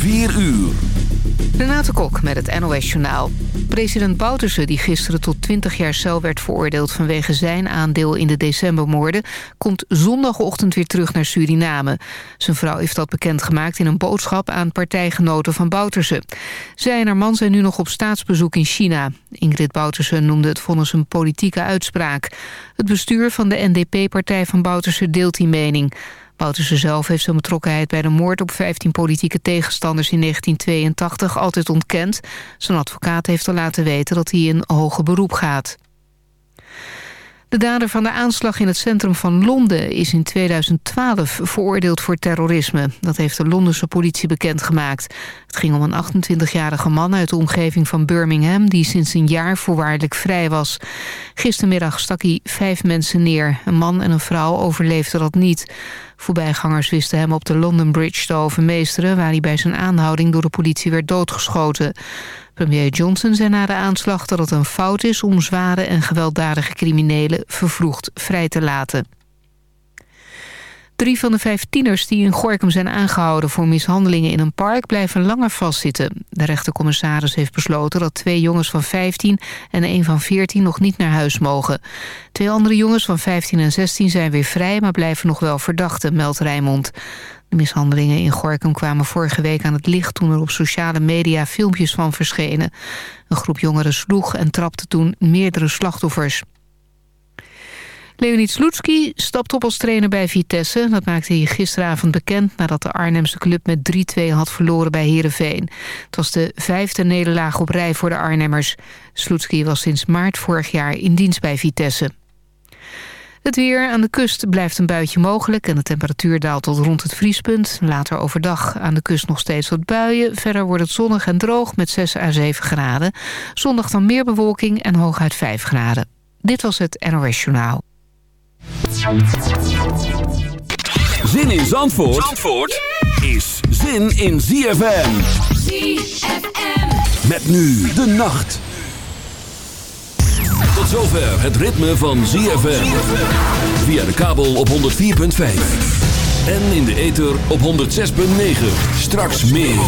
4 uur. Renate Kok met het NOS Journaal. President Bouterse, die gisteren tot 20 jaar cel werd veroordeeld... vanwege zijn aandeel in de decembermoorden... komt zondagochtend weer terug naar Suriname. Zijn vrouw heeft dat bekendgemaakt in een boodschap... aan partijgenoten van Bouterse. Zij en haar man zijn nu nog op staatsbezoek in China. Ingrid Bouterse noemde het vonnis een politieke uitspraak. Het bestuur van de NDP-partij van Bouterse deelt die mening... Bouterse zelf heeft zijn betrokkenheid bij de moord op 15 politieke tegenstanders in 1982 altijd ontkend. Zijn advocaat heeft al laten weten dat hij in hoger beroep gaat. De dader van de aanslag in het centrum van Londen is in 2012 veroordeeld voor terrorisme. Dat heeft de Londense politie bekendgemaakt. Het ging om een 28-jarige man uit de omgeving van Birmingham... die sinds een jaar voorwaardelijk vrij was. Gistermiddag stak hij vijf mensen neer. Een man en een vrouw overleefden dat niet. Voorbijgangers wisten hem op de London Bridge te overmeesteren... waar hij bij zijn aanhouding door de politie werd doodgeschoten. Premier Johnson zei na de aanslag dat het een fout is... om zware en gewelddadige criminelen vervroegd vrij te laten. Drie van de vijf tieners die in Gorkum zijn aangehouden voor mishandelingen in een park blijven langer vastzitten. De rechtercommissaris heeft besloten dat twee jongens van 15 en een van 14 nog niet naar huis mogen. Twee andere jongens van 15 en 16 zijn weer vrij, maar blijven nog wel verdachten, meldt Rijmond. De mishandelingen in Gorkum kwamen vorige week aan het licht... toen er op sociale media filmpjes van verschenen. Een groep jongeren sloeg en trapte toen meerdere slachtoffers. Leonid Slutski stapt op als trainer bij Vitesse. Dat maakte hij gisteravond bekend nadat de Arnhemse club met 3-2 had verloren bij Heerenveen. Het was de vijfde nederlaag op rij voor de Arnhemmers. Slutski was sinds maart vorig jaar in dienst bij Vitesse. Het weer aan de kust blijft een buitje mogelijk... en de temperatuur daalt tot rond het vriespunt. Later overdag aan de kust nog steeds wat buien. Verder wordt het zonnig en droog met 6 à 7 graden. Zondag dan meer bewolking en hooguit 5 graden. Dit was het NOS Journaal. Zin in Zandvoort, Zandvoort is zin in ZFM. ZFM. Met nu de nacht. Tot zover het ritme van ZFM. Via de kabel op 104.5. En in de ether op 106.9. Straks meer.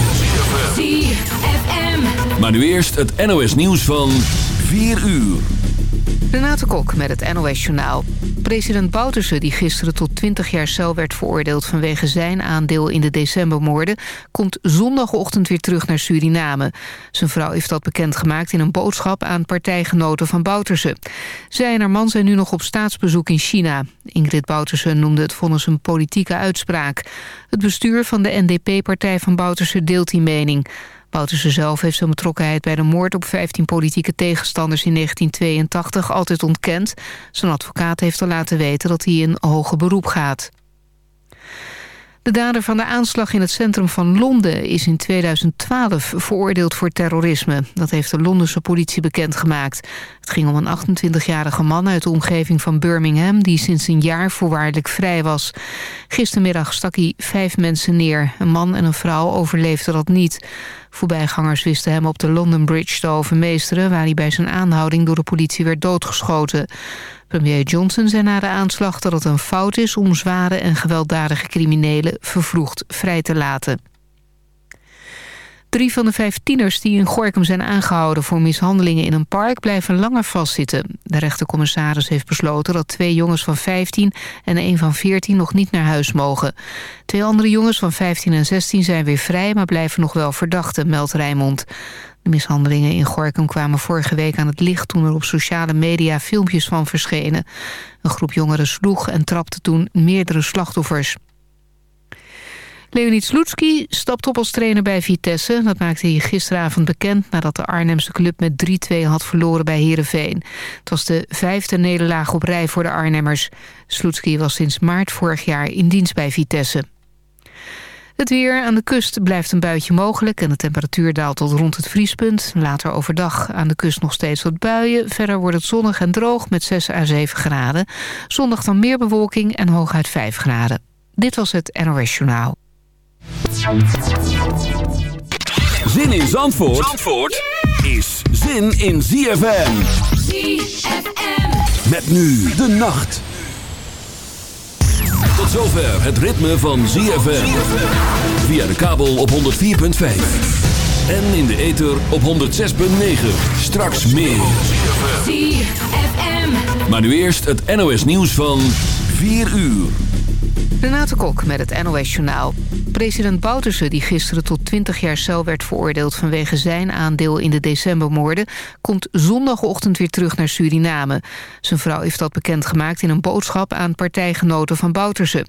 ZFM. Maar nu eerst het NOS nieuws van 4 uur. Renate Kok met het NOS Journaal. President Bouterse, die gisteren tot 20 jaar cel werd veroordeeld... vanwege zijn aandeel in de decembermoorden... komt zondagochtend weer terug naar Suriname. Zijn vrouw heeft dat bekendgemaakt in een boodschap... aan partijgenoten van Bouterse. Zij en haar man zijn nu nog op staatsbezoek in China. Ingrid Bouterse noemde het vonnis een politieke uitspraak. Het bestuur van de NDP-partij van Bouterse deelt die mening... Bouterse zelf heeft zijn betrokkenheid bij de moord op 15 politieke tegenstanders in 1982 altijd ontkend. Zijn advocaat heeft al laten weten dat hij in hoger beroep gaat. De dader van de aanslag in het centrum van Londen is in 2012 veroordeeld voor terrorisme. Dat heeft de Londense politie bekendgemaakt. Het ging om een 28-jarige man uit de omgeving van Birmingham... die sinds een jaar voorwaardelijk vrij was. Gistermiddag stak hij vijf mensen neer. Een man en een vrouw overleefden dat niet. Voorbijgangers wisten hem op de London Bridge te overmeesteren... waar hij bij zijn aanhouding door de politie werd doodgeschoten. Premier Johnson zei na de aanslag dat het een fout is... om zware en gewelddadige criminelen vervroegd vrij te laten. Drie van de vijf tieners die in Gorkum zijn aangehouden... voor mishandelingen in een park blijven langer vastzitten. De rechtercommissaris heeft besloten dat twee jongens van 15... en een van 14 nog niet naar huis mogen. Twee andere jongens van 15 en 16 zijn weer vrij... maar blijven nog wel verdachten, meldt Rijmond. De mishandelingen in Gorkum kwamen vorige week aan het licht... toen er op sociale media filmpjes van verschenen. Een groep jongeren sloeg en trapte toen meerdere slachtoffers. Leonid Slutski stapt op als trainer bij Vitesse. Dat maakte hij gisteravond bekend nadat de Arnhemse club met 3-2 had verloren bij Heerenveen. Het was de vijfde nederlaag op rij voor de Arnhemmers. Slutski was sinds maart vorig jaar in dienst bij Vitesse. Het weer aan de kust blijft een buitje mogelijk... en de temperatuur daalt tot rond het vriespunt. Later overdag aan de kust nog steeds wat buien. Verder wordt het zonnig en droog met 6 à 7 graden. Zondag dan meer bewolking en hooguit 5 graden. Dit was het NOS Journaal. Zin in Zandvoort, Zandvoort is zin in ZFM. ZFM. Met nu de nacht. Tot zover het ritme van ZFM. Via de kabel op 104.5. En in de ether op 106.9. Straks meer. ZFM. Maar nu eerst het NOS nieuws van 4 uur. Renate Kok met het NOS Journaal. President Bouterse, die gisteren tot 20 jaar cel werd veroordeeld... vanwege zijn aandeel in de decembermoorden... komt zondagochtend weer terug naar Suriname. Zijn vrouw heeft dat bekendgemaakt in een boodschap... aan partijgenoten van Bouterse.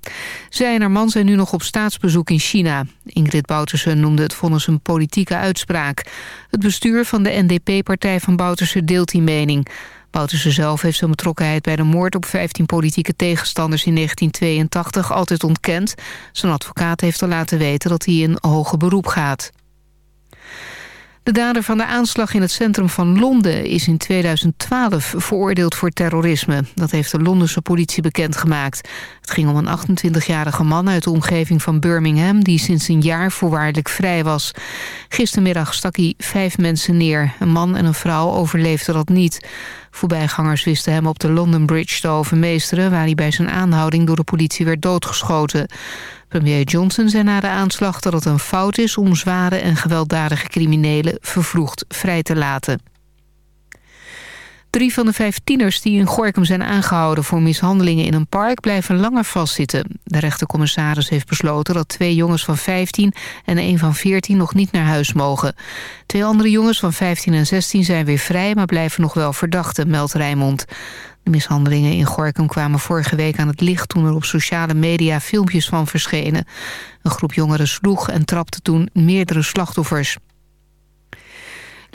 Zij en haar man zijn nu nog op staatsbezoek in China. Ingrid Bouterse noemde het vonnis een politieke uitspraak. Het bestuur van de NDP-partij van Bouterse deelt die mening... Bouterse zelf heeft zijn betrokkenheid bij de moord op 15 politieke tegenstanders in 1982 altijd ontkend. Zijn advocaat heeft al laten weten dat hij in hoger beroep gaat. De dader van de aanslag in het centrum van Londen is in 2012 veroordeeld voor terrorisme. Dat heeft de Londense politie bekendgemaakt. Het ging om een 28-jarige man uit de omgeving van Birmingham... die sinds een jaar voorwaardelijk vrij was. Gistermiddag stak hij vijf mensen neer. Een man en een vrouw overleefden dat niet. Voorbijgangers wisten hem op de London Bridge te overmeesteren... waar hij bij zijn aanhouding door de politie werd doodgeschoten. Premier Johnson zei na de aanslag dat het een fout is... om zware en gewelddadige criminelen vervroegd vrij te laten. Drie van de vijf tieners die in Gorkum zijn aangehouden voor mishandelingen in een park blijven langer vastzitten. De rechtercommissaris heeft besloten dat twee jongens van 15 en een van 14 nog niet naar huis mogen. Twee andere jongens van 15 en 16 zijn weer vrij, maar blijven nog wel verdachten, meldt Rijmond. De mishandelingen in Gorkum kwamen vorige week aan het licht toen er op sociale media filmpjes van verschenen. Een groep jongeren sloeg en trapte toen meerdere slachtoffers.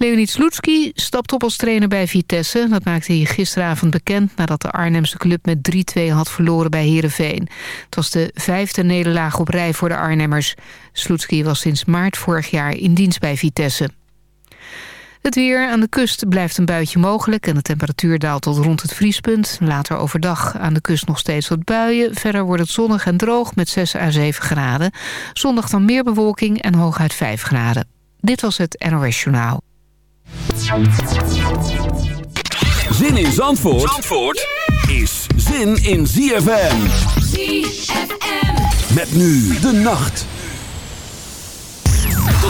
Leonid Slutski stapt op als trainer bij Vitesse. Dat maakte hij gisteravond bekend nadat de Arnhemse club met 3-2 had verloren bij Heerenveen. Het was de vijfde nederlaag op rij voor de Arnhemmers. Slutski was sinds maart vorig jaar in dienst bij Vitesse. Het weer aan de kust blijft een buitje mogelijk... en de temperatuur daalt tot rond het vriespunt. Later overdag aan de kust nog steeds wat buien. Verder wordt het zonnig en droog met 6 à 7 graden. Zondag dan meer bewolking en hooguit 5 graden. Dit was het NOS Journaal. Zin in Zandvoort, Zandvoort is zin in ZFM. ZFM. Met nu de nacht.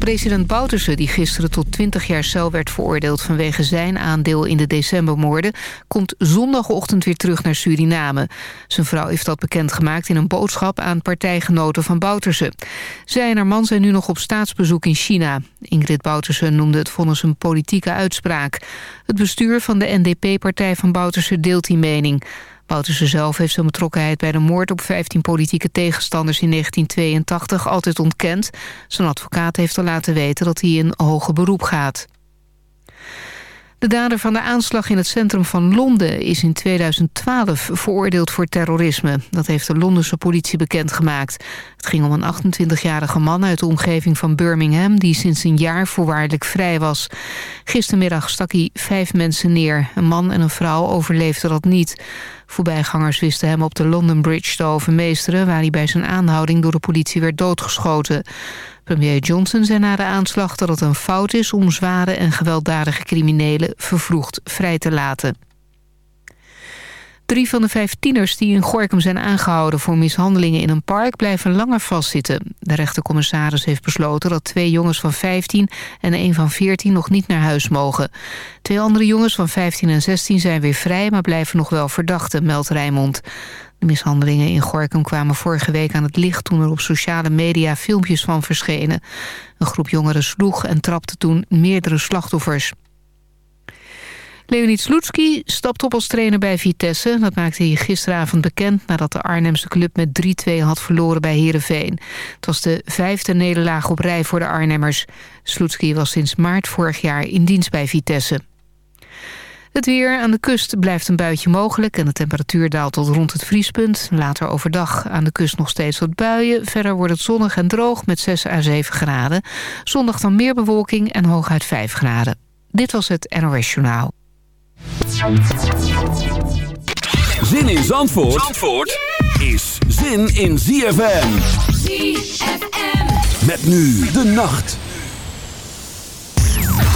President Bouterse, die gisteren tot 20 jaar cel werd veroordeeld... vanwege zijn aandeel in de decembermoorden... komt zondagochtend weer terug naar Suriname. Zijn vrouw heeft dat bekendgemaakt in een boodschap... aan partijgenoten van Bouterse. Zij en haar man zijn nu nog op staatsbezoek in China. Ingrid Bouterse noemde het vonnis een politieke uitspraak. Het bestuur van de NDP-partij van Bouterse deelt die mening... Bouterse zelf heeft zijn betrokkenheid bij de moord op 15 politieke tegenstanders in 1982 altijd ontkend. Zijn advocaat heeft al laten weten dat hij in hoger beroep gaat. De dader van de aanslag in het centrum van Londen is in 2012 veroordeeld voor terrorisme. Dat heeft de Londense politie bekendgemaakt. Het ging om een 28-jarige man uit de omgeving van Birmingham... die sinds een jaar voorwaardelijk vrij was. Gistermiddag stak hij vijf mensen neer. Een man en een vrouw overleefden dat niet. Voorbijgangers wisten hem op de London Bridge te overmeesteren... waar hij bij zijn aanhouding door de politie werd doodgeschoten. Premier Johnson zei na de aanslag dat het een fout is... om zware en gewelddadige criminelen vervroegd vrij te laten. Drie van de vijf tieners die in Gorkum zijn aangehouden voor mishandelingen in een park blijven langer vastzitten. De rechtercommissaris heeft besloten dat twee jongens van 15 en een van 14 nog niet naar huis mogen. Twee andere jongens van 15 en 16 zijn weer vrij, maar blijven nog wel verdachten, meldt Rijmond. De mishandelingen in Gorkum kwamen vorige week aan het licht toen er op sociale media filmpjes van verschenen. Een groep jongeren sloeg en trapte toen meerdere slachtoffers. Leonid Slutski stapt op als trainer bij Vitesse. Dat maakte hij gisteravond bekend nadat de Arnhemse club met 3-2 had verloren bij Heerenveen. Het was de vijfde nederlaag op rij voor de Arnhemmers. Slutski was sinds maart vorig jaar in dienst bij Vitesse. Het weer aan de kust blijft een buitje mogelijk... en de temperatuur daalt tot rond het vriespunt. Later overdag aan de kust nog steeds wat buien. Verder wordt het zonnig en droog met 6 à 7 graden. Zondag dan meer bewolking en hooguit 5 graden. Dit was het NOS Journaal. Zin in Zandvoort, Zandvoort is zin in ZFM. ZFM. Met nu de nacht.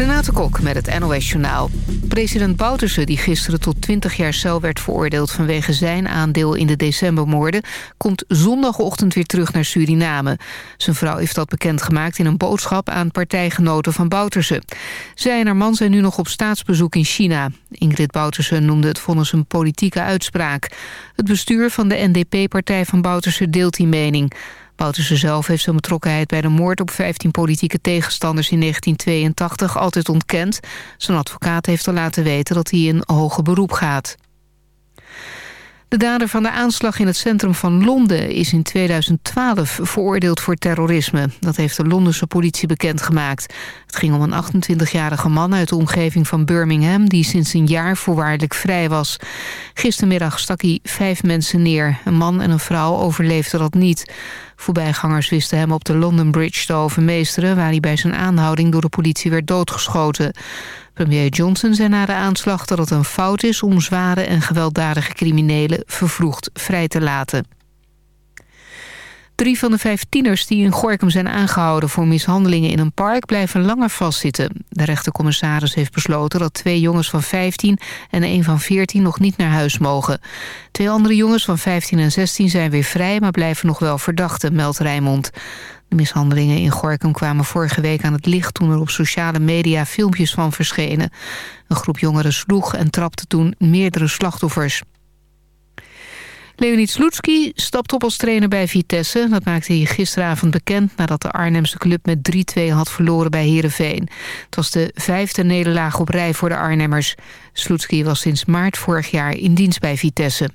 Renate Kok met het NOS Journaal. President Bouterse, die gisteren tot 20 jaar cel werd veroordeeld... vanwege zijn aandeel in de decembermoorden... komt zondagochtend weer terug naar Suriname. Zijn vrouw heeft dat bekendgemaakt in een boodschap... aan partijgenoten van Bouterse. Zij en haar man zijn nu nog op staatsbezoek in China. Ingrid Bouterse noemde het vonnis een politieke uitspraak. Het bestuur van de NDP-partij van Bouterse deelt die mening... Bouterse zelf heeft zijn betrokkenheid bij de moord op 15 politieke tegenstanders in 1982 altijd ontkend. Zijn advocaat heeft al laten weten dat hij in hoger beroep gaat. De dader van de aanslag in het centrum van Londen is in 2012 veroordeeld voor terrorisme. Dat heeft de Londense politie bekendgemaakt. Het ging om een 28-jarige man uit de omgeving van Birmingham... die sinds een jaar voorwaardelijk vrij was. Gistermiddag stak hij vijf mensen neer. Een man en een vrouw overleefden dat niet. Voorbijgangers wisten hem op de London Bridge te overmeesteren... waar hij bij zijn aanhouding door de politie werd doodgeschoten. Premier Johnson zei na de aanslag dat het een fout is... om zware en gewelddadige criminelen vervroegd vrij te laten. Drie van de vijf tieners die in Gorkum zijn aangehouden voor mishandelingen in een park blijven langer vastzitten. De rechtercommissaris heeft besloten dat twee jongens van 15 en een van 14 nog niet naar huis mogen. Twee andere jongens van 15 en 16 zijn weer vrij, maar blijven nog wel verdachten, meldt Rijmond. De mishandelingen in Gorkum kwamen vorige week aan het licht toen er op sociale media filmpjes van verschenen. Een groep jongeren sloeg en trapte toen meerdere slachtoffers. Leonid Slutski stapt op als trainer bij Vitesse. Dat maakte hij gisteravond bekend nadat de Arnhemse club met 3-2 had verloren bij Heerenveen. Het was de vijfde nederlaag op rij voor de Arnhemmers. Slutski was sinds maart vorig jaar in dienst bij Vitesse.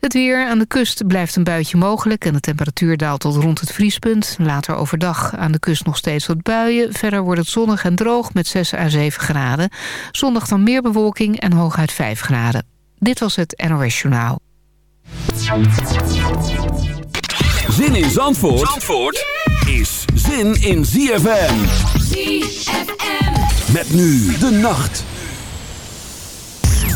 Het weer aan de kust blijft een buitje mogelijk... en de temperatuur daalt tot rond het vriespunt. Later overdag aan de kust nog steeds wat buien. Verder wordt het zonnig en droog met 6 à 7 graden. Zondag dan meer bewolking en hooguit 5 graden. Dit was het NOS Journaal. Zin in Zandvoort, Zandvoort is zin in ZFM. ZFM. Met nu de nacht.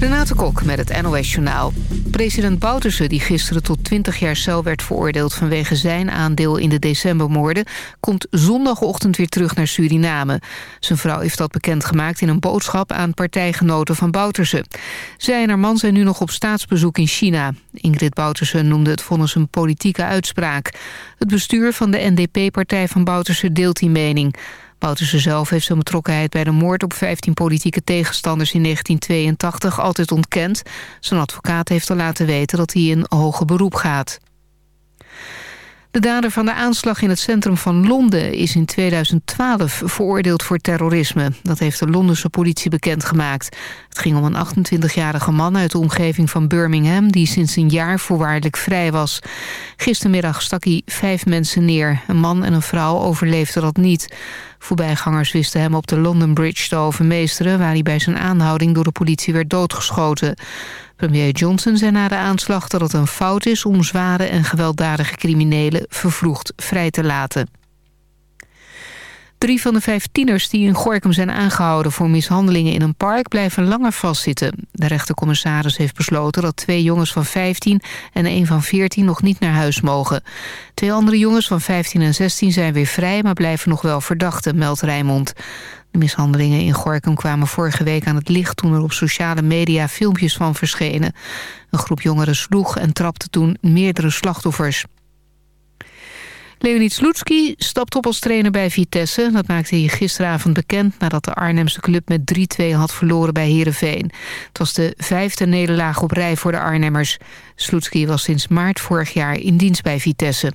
Renate Kok met het NOS Journaal. President Bouterse, die gisteren tot 20 jaar cel werd veroordeeld... vanwege zijn aandeel in de decembermoorden... komt zondagochtend weer terug naar Suriname. Zijn vrouw heeft dat bekendgemaakt in een boodschap... aan partijgenoten van Bouterse. Zij en haar man zijn nu nog op staatsbezoek in China. Ingrid Bouterse noemde het vonnis een politieke uitspraak. Het bestuur van de NDP-partij van Bouterse deelt die mening... Bouterse zelf heeft zijn betrokkenheid bij de moord op 15 politieke tegenstanders in 1982 altijd ontkend. Zijn advocaat heeft al laten weten dat hij in hoger beroep gaat. De dader van de aanslag in het centrum van Londen is in 2012 veroordeeld voor terrorisme. Dat heeft de Londense politie bekendgemaakt. Het ging om een 28-jarige man uit de omgeving van Birmingham... die sinds een jaar voorwaardelijk vrij was. Gistermiddag stak hij vijf mensen neer. Een man en een vrouw overleefden dat niet. Voorbijgangers wisten hem op de London Bridge te overmeesteren... waar hij bij zijn aanhouding door de politie werd doodgeschoten. Premier Johnson zei na de aanslag dat het een fout is... om zware en gewelddadige criminelen vervroegd vrij te laten. Drie van de vijf tieners die in Gorkum zijn aangehouden... voor mishandelingen in een park blijven langer vastzitten. De rechtercommissaris heeft besloten dat twee jongens van 15... en een van 14 nog niet naar huis mogen. Twee andere jongens van 15 en 16 zijn weer vrij... maar blijven nog wel verdachten, meldt Rijmond. De mishandelingen in Gorkum kwamen vorige week aan het licht... toen er op sociale media filmpjes van verschenen. Een groep jongeren sloeg en trapte toen meerdere slachtoffers. Leonid Slutski stapt op als trainer bij Vitesse. Dat maakte hij gisteravond bekend nadat de Arnhemse club met 3-2 had verloren bij Heerenveen. Het was de vijfde nederlaag op rij voor de Arnhemmers. Slutski was sinds maart vorig jaar in dienst bij Vitesse.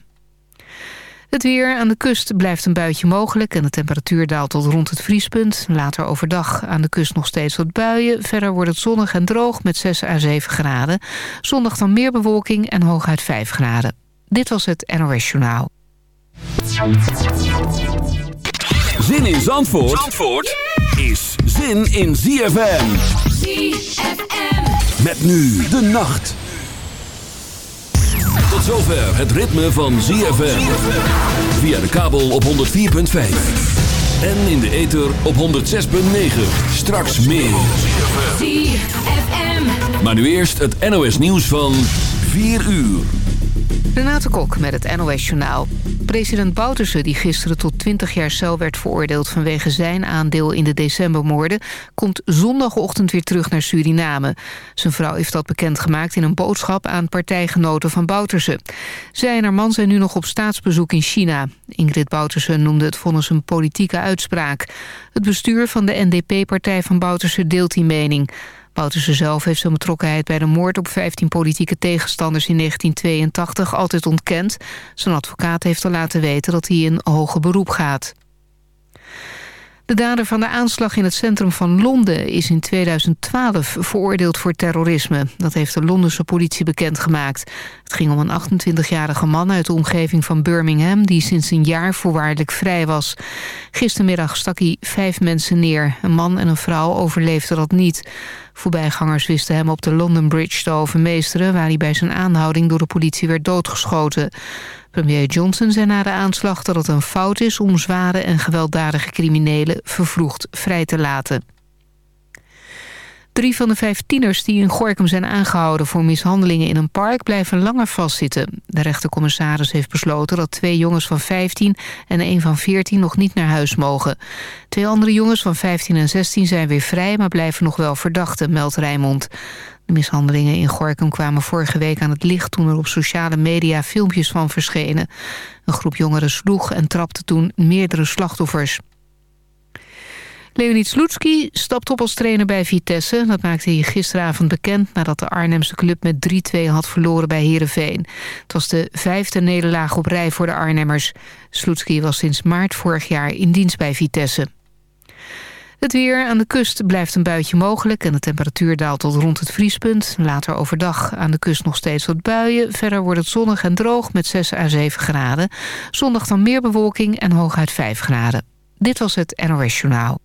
Het weer aan de kust blijft een buitje mogelijk... en de temperatuur daalt tot rond het vriespunt. Later overdag aan de kust nog steeds wat buien. Verder wordt het zonnig en droog met 6 à 7 graden. Zondag dan meer bewolking en hooguit 5 graden. Dit was het NOS Journaal. Zin in Zandvoort, Zandvoort is zin in ZFM. ZFM. Met nu de nacht. Tot zover het ritme van ZFM. Via de kabel op 104.5. En in de ether op 106.9. Straks meer. ZFM. Maar nu eerst het NOS nieuws van 4 uur. Renate Kok met het NOS Journaal. President Bouterse, die gisteren tot 20 jaar cel werd veroordeeld... vanwege zijn aandeel in de decembermoorden... komt zondagochtend weer terug naar Suriname. Zijn vrouw heeft dat bekendgemaakt in een boodschap... aan partijgenoten van Bouterse. Zij en haar man zijn nu nog op staatsbezoek in China. Ingrid Bouterse noemde het vonnis een politieke uitspraak. Het bestuur van de NDP-partij van Bouterse deelt die mening... Bouterse zelf heeft zijn betrokkenheid bij de moord op 15 politieke tegenstanders in 1982 altijd ontkend. Zijn advocaat heeft al laten weten dat hij in hoger beroep gaat. De dader van de aanslag in het centrum van Londen is in 2012 veroordeeld voor terrorisme. Dat heeft de Londense politie bekendgemaakt. Het ging om een 28-jarige man uit de omgeving van Birmingham... die sinds een jaar voorwaardelijk vrij was. Gistermiddag stak hij vijf mensen neer. Een man en een vrouw overleefden dat niet. Voorbijgangers wisten hem op de London Bridge te overmeesteren... waar hij bij zijn aanhouding door de politie werd doodgeschoten. Premier Johnson zei na de aanslag dat het een fout is... om zware en gewelddadige criminelen vervroegd vrij te laten. Drie van de vijf tieners die in Gorkum zijn aangehouden voor mishandelingen in een park blijven langer vastzitten. De rechtercommissaris heeft besloten dat twee jongens van 15 en een van 14 nog niet naar huis mogen. Twee andere jongens van 15 en 16 zijn weer vrij, maar blijven nog wel verdachten, meldt Rijmond. De mishandelingen in Gorkum kwamen vorige week aan het licht toen er op sociale media filmpjes van verschenen. Een groep jongeren sloeg en trapte toen meerdere slachtoffers. Leonid Slutski stapt op als trainer bij Vitesse. Dat maakte hij gisteravond bekend nadat de Arnhemse club met 3-2 had verloren bij Heerenveen. Het was de vijfde nederlaag op rij voor de Arnhemmers. Slutski was sinds maart vorig jaar in dienst bij Vitesse. Het weer aan de kust blijft een buitje mogelijk... en de temperatuur daalt tot rond het vriespunt. Later overdag aan de kust nog steeds wat buien. Verder wordt het zonnig en droog met 6 à 7 graden. Zondag dan meer bewolking en hooguit 5 graden. Dit was het NOS Journaal.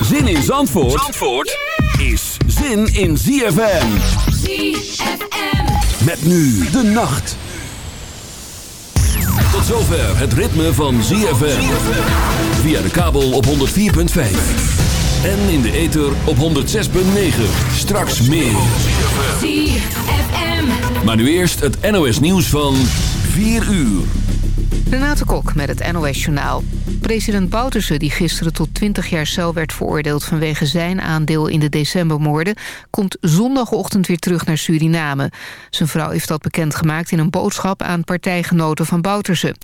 Zin in Zandvoort, Zandvoort is zin in ZFM. ZFM. Met nu de nacht. Tot zover het ritme van ZFM. Via de kabel op 104.5. En in de ether op 106.9. Straks meer. ZFM. Maar nu eerst het NOS nieuws van 4 uur. Renate Kok met het NOS Journaal. President Bouterse, die gisteren tot 20 jaar cel werd veroordeeld... vanwege zijn aandeel in de decembermoorden... komt zondagochtend weer terug naar Suriname. Zijn vrouw heeft dat bekendgemaakt in een boodschap... aan partijgenoten van Bouterse.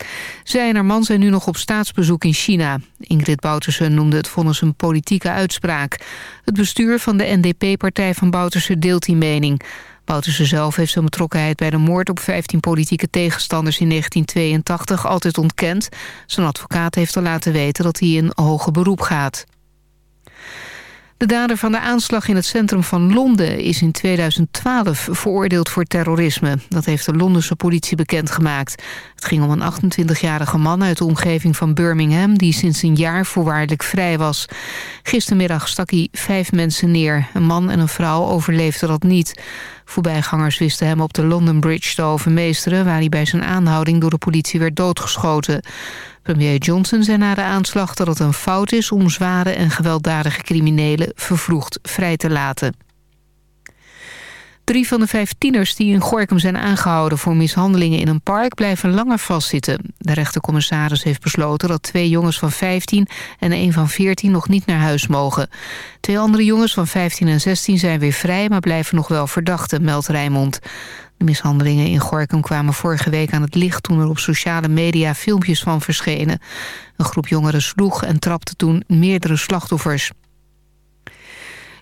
Zij en haar man zijn nu nog op staatsbezoek in China. Ingrid Bouterse noemde het vonnis een politieke uitspraak. Het bestuur van de NDP-partij van Bouterse deelt die mening... Bouterse zelf heeft zijn betrokkenheid bij de moord op 15 politieke tegenstanders in 1982 altijd ontkend. Zijn advocaat heeft al laten weten dat hij in hoger beroep gaat. De dader van de aanslag in het centrum van Londen is in 2012 veroordeeld voor terrorisme. Dat heeft de Londense politie bekendgemaakt. Het ging om een 28-jarige man uit de omgeving van Birmingham... die sinds een jaar voorwaardelijk vrij was. Gistermiddag stak hij vijf mensen neer. Een man en een vrouw overleefden dat niet. Voorbijgangers wisten hem op de London Bridge te overmeesteren... waar hij bij zijn aanhouding door de politie werd doodgeschoten. Premier Johnson zei na de aanslag dat het een fout is... om zware en gewelddadige criminelen vervroegd vrij te laten. Drie van de vijf tieners die in Gorkum zijn aangehouden... voor mishandelingen in een park blijven langer vastzitten. De rechtercommissaris heeft besloten dat twee jongens van 15... en een van 14 nog niet naar huis mogen. Twee andere jongens van 15 en 16 zijn weer vrij... maar blijven nog wel verdachten, meldt Rijmond. De mishandelingen in Gorkum kwamen vorige week aan het licht... toen er op sociale media filmpjes van verschenen. Een groep jongeren sloeg en trapte toen meerdere slachtoffers.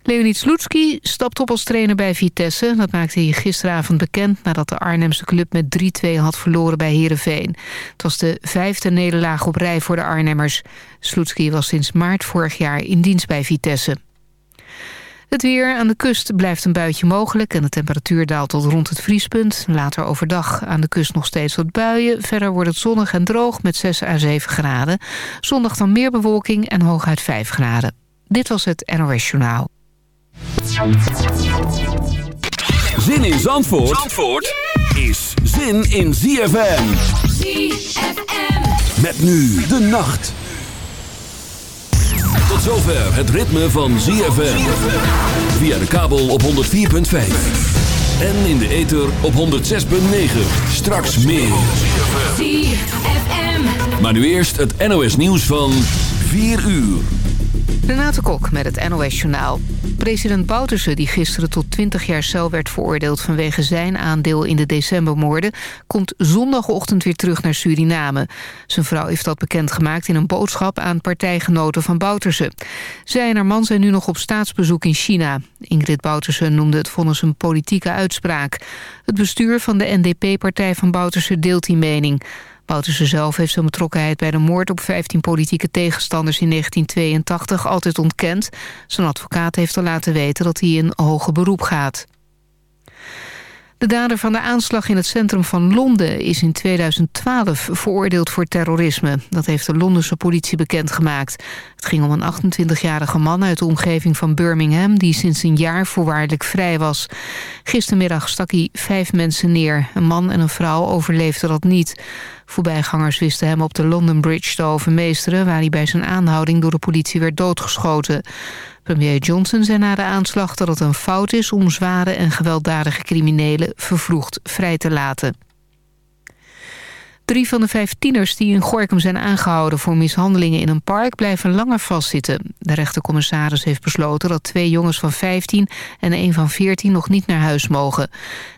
Leonid Slutski stapt op als trainer bij Vitesse. Dat maakte hij gisteravond bekend nadat de Arnhemse club met 3-2 had verloren bij Heerenveen. Het was de vijfde nederlaag op rij voor de Arnhemmers. Slutski was sinds maart vorig jaar in dienst bij Vitesse. Het weer aan de kust blijft een buitje mogelijk... en de temperatuur daalt tot rond het vriespunt. Later overdag aan de kust nog steeds wat buien. Verder wordt het zonnig en droog met 6 à 7 graden. Zondag dan meer bewolking en hooguit 5 graden. Dit was het NOS Journaal. Zin in Zandvoort, Zandvoort is zin in ZFM. ZFM. Met nu de nacht. Tot zover het ritme van ZFM. Via de kabel op 104.5. En in de ether op 106.9. Straks meer. ZFM. Maar nu eerst het NOS nieuws van 4 uur. Renate Kok met het NOS Journaal. President Bouterse, die gisteren tot 20 jaar cel werd veroordeeld... vanwege zijn aandeel in de decembermoorden... komt zondagochtend weer terug naar Suriname. Zijn vrouw heeft dat bekendgemaakt in een boodschap... aan partijgenoten van Bouterse. Zij en haar man zijn nu nog op staatsbezoek in China. Ingrid Bouterse noemde het vonnis een politieke uitspraak. Het bestuur van de NDP-partij van Bouterse deelt die mening... Bouterse zelf heeft zijn betrokkenheid bij de moord op 15 politieke tegenstanders in 1982 altijd ontkend. Zijn advocaat heeft al laten weten dat hij in hoger beroep gaat. De dader van de aanslag in het centrum van Londen is in 2012 veroordeeld voor terrorisme. Dat heeft de Londense politie bekendgemaakt. Het ging om een 28-jarige man uit de omgeving van Birmingham... die sinds een jaar voorwaardelijk vrij was. Gistermiddag stak hij vijf mensen neer. Een man en een vrouw overleefden dat niet. Voorbijgangers wisten hem op de London Bridge te overmeesteren... waar hij bij zijn aanhouding door de politie werd doodgeschoten. Premier Johnson zei na de aanslag dat het een fout is... om zware en gewelddadige criminelen vervroegd vrij te laten. Drie van de vijf tieners die in Gorkum zijn aangehouden voor mishandelingen in een park blijven langer vastzitten. De rechtercommissaris heeft besloten dat twee jongens van 15 en een van 14 nog niet naar huis mogen.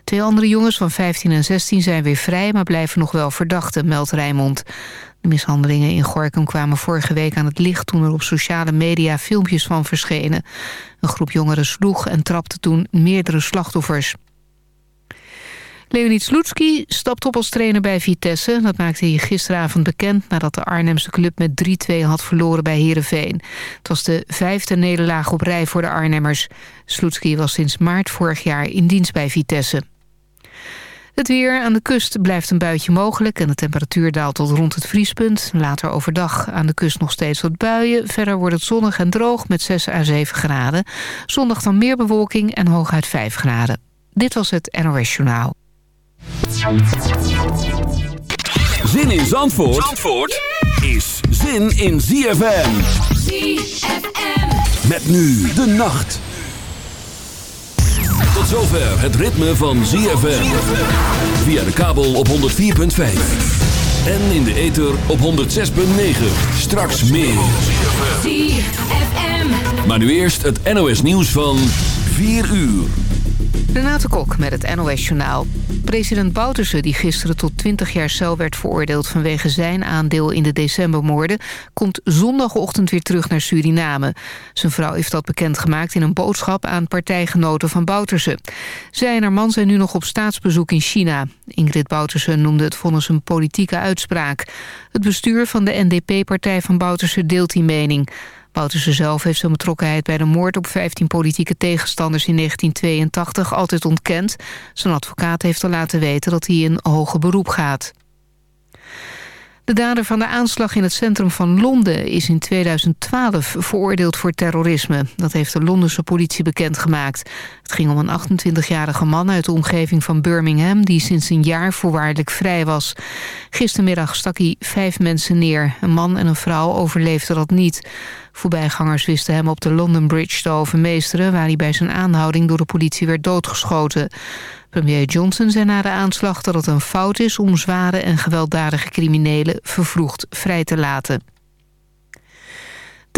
Twee andere jongens van 15 en 16 zijn weer vrij, maar blijven nog wel verdachten, meldt Rijmond. De mishandelingen in Gorkum kwamen vorige week aan het licht... toen er op sociale media filmpjes van verschenen. Een groep jongeren sloeg en trapte toen meerdere slachtoffers. Leonid Slutski stapt op als trainer bij Vitesse. Dat maakte hij gisteravond bekend nadat de Arnhemse club met 3-2 had verloren bij Heerenveen. Het was de vijfde nederlaag op rij voor de Arnhemmers. Slutski was sinds maart vorig jaar in dienst bij Vitesse. Het weer aan de kust blijft een buitje mogelijk... en de temperatuur daalt tot rond het vriespunt. Later overdag aan de kust nog steeds wat buien. Verder wordt het zonnig en droog met 6 à 7 graden. Zondag dan meer bewolking en hooguit 5 graden. Dit was het NOS Journaal. Zin in Zandvoort, Zandvoort is zin in ZFM. ZFM. Met nu de nacht. Tot zover het ritme van ZFM. Via de kabel op 104.5. En in de ether op 106.9. Straks meer. ZFM. Maar nu eerst het NOS nieuws van 4 uur. Renate Kok met het NOS Journaal. President Bouterse, die gisteren tot 20 jaar cel werd veroordeeld... vanwege zijn aandeel in de decembermoorden... komt zondagochtend weer terug naar Suriname. Zijn vrouw heeft dat bekendgemaakt in een boodschap... aan partijgenoten van Bouterse. Zij en haar man zijn nu nog op staatsbezoek in China. Ingrid Bouterse noemde het vonnis een politieke uitspraak. Het bestuur van de NDP-partij van Bouterse deelt die mening... Bouterse zelf heeft zijn betrokkenheid bij de moord op 15 politieke tegenstanders in 1982 altijd ontkend. Zijn advocaat heeft al laten weten dat hij in hoger beroep gaat. De dader van de aanslag in het centrum van Londen is in 2012 veroordeeld voor terrorisme. Dat heeft de Londense politie bekendgemaakt. Het ging om een 28-jarige man uit de omgeving van Birmingham... die sinds een jaar voorwaardelijk vrij was. Gistermiddag stak hij vijf mensen neer. Een man en een vrouw overleefden dat niet. Voorbijgangers wisten hem op de London Bridge te overmeesteren... waar hij bij zijn aanhouding door de politie werd doodgeschoten. Premier Johnson zei na de aanslag dat het een fout is... om zware en gewelddadige criminelen vervroegd vrij te laten.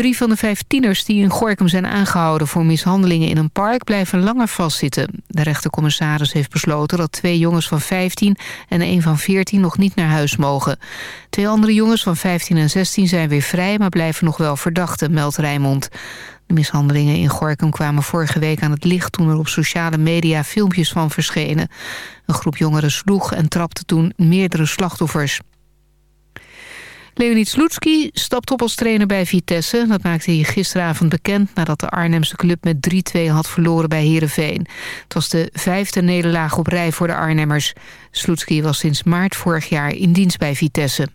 Drie van de vijf tieners die in Gorkum zijn aangehouden voor mishandelingen in een park blijven langer vastzitten. De rechtercommissaris heeft besloten dat twee jongens van 15 en een van 14 nog niet naar huis mogen. Twee andere jongens van 15 en 16 zijn weer vrij, maar blijven nog wel verdachten, meldt Rijnmond. De mishandelingen in Gorkum kwamen vorige week aan het licht... toen er op sociale media filmpjes van verschenen. Een groep jongeren sloeg en trapte toen meerdere slachtoffers. Leonid Slutski stapt op als trainer bij Vitesse. Dat maakte hij gisteravond bekend nadat de Arnhemse club met 3-2 had verloren bij Heerenveen. Het was de vijfde nederlaag op rij voor de Arnhemmers. Slutski was sinds maart vorig jaar in dienst bij Vitesse.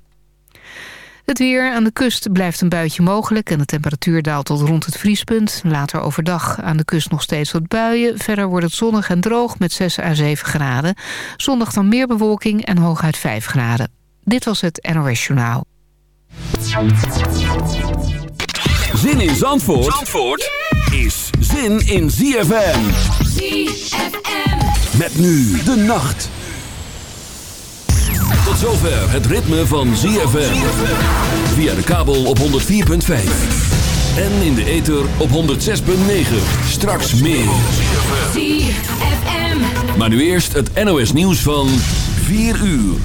Het weer aan de kust blijft een buitje mogelijk... en de temperatuur daalt tot rond het vriespunt. Later overdag aan de kust nog steeds wat buien. Verder wordt het zonnig en droog met 6 à 7 graden. Zondag dan meer bewolking en hooguit 5 graden. Dit was het NOS Journaal. Zin in Zandvoort, Zandvoort is zin in ZFM. ZFM. Met nu de nacht. Tot zover het ritme van ZFM. Via de kabel op 104.5. En in de ether op 106.9. Straks meer. ZFM. Maar nu eerst het NOS nieuws van 4 uur.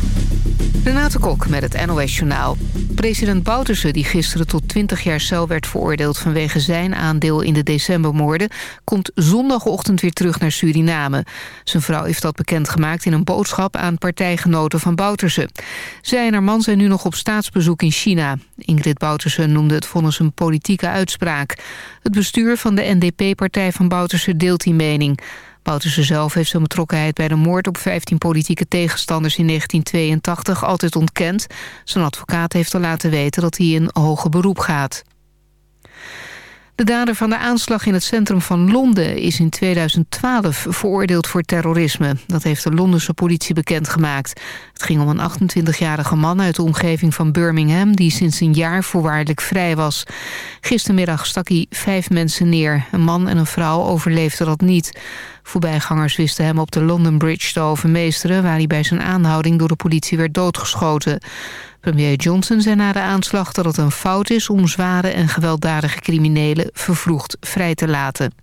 Renate Kok met het NOS Journaal. President Bouterse, die gisteren tot 20 jaar cel werd veroordeeld... vanwege zijn aandeel in de decembermoorden... komt zondagochtend weer terug naar Suriname. Zijn vrouw heeft dat bekendgemaakt in een boodschap... aan partijgenoten van Bouterse. Zij en haar man zijn nu nog op staatsbezoek in China. Ingrid Bouterse noemde het vonnis een politieke uitspraak. Het bestuur van de NDP-partij van Bouterse deelt die mening... Bouterse zelf heeft zijn betrokkenheid bij de moord op 15 politieke tegenstanders in 1982 altijd ontkend. Zijn advocaat heeft al laten weten dat hij in hoger beroep gaat. De dader van de aanslag in het centrum van Londen is in 2012 veroordeeld voor terrorisme. Dat heeft de Londense politie bekendgemaakt. Het ging om een 28-jarige man uit de omgeving van Birmingham... die sinds een jaar voorwaardelijk vrij was. Gistermiddag stak hij vijf mensen neer. Een man en een vrouw overleefden dat niet. Voorbijgangers wisten hem op de London Bridge te overmeesteren... waar hij bij zijn aanhouding door de politie werd doodgeschoten. Premier Johnson zei na de aanslag dat het een fout is... om zware en gewelddadige criminelen vervroegd vrij te laten.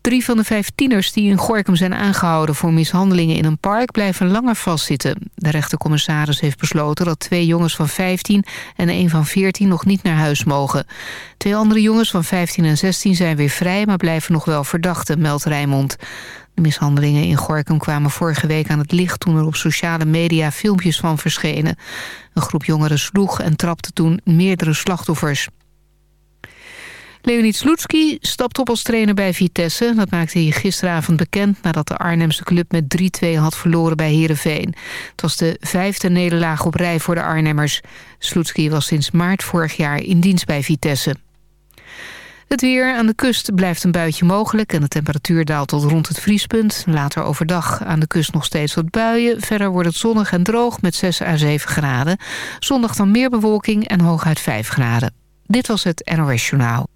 Drie van de vijf tieners die in Gorkum zijn aangehouden voor mishandelingen in een park blijven langer vastzitten. De rechtercommissaris heeft besloten dat twee jongens van 15 en een van 14 nog niet naar huis mogen. Twee andere jongens van 15 en 16 zijn weer vrij, maar blijven nog wel verdachten, meldt Rijnmond. De mishandelingen in Gorkum kwamen vorige week aan het licht... toen er op sociale media filmpjes van verschenen. Een groep jongeren sloeg en trapte toen meerdere slachtoffers. Leonid Slutski stapt op als trainer bij Vitesse. Dat maakte hij gisteravond bekend nadat de Arnhemse club met 3-2 had verloren bij Heerenveen. Het was de vijfde nederlaag op rij voor de Arnhemmers. Slutski was sinds maart vorig jaar in dienst bij Vitesse. Het weer aan de kust blijft een buitje mogelijk... en de temperatuur daalt tot rond het vriespunt. Later overdag aan de kust nog steeds wat buien. Verder wordt het zonnig en droog met 6 à 7 graden. Zondag dan meer bewolking en hooguit 5 graden. Dit was het NOS Journaal.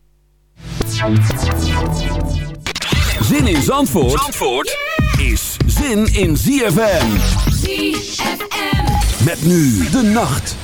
Zin in Zandvoort, Zandvoort is zin in ZFM. ZFM. Met nu de nacht.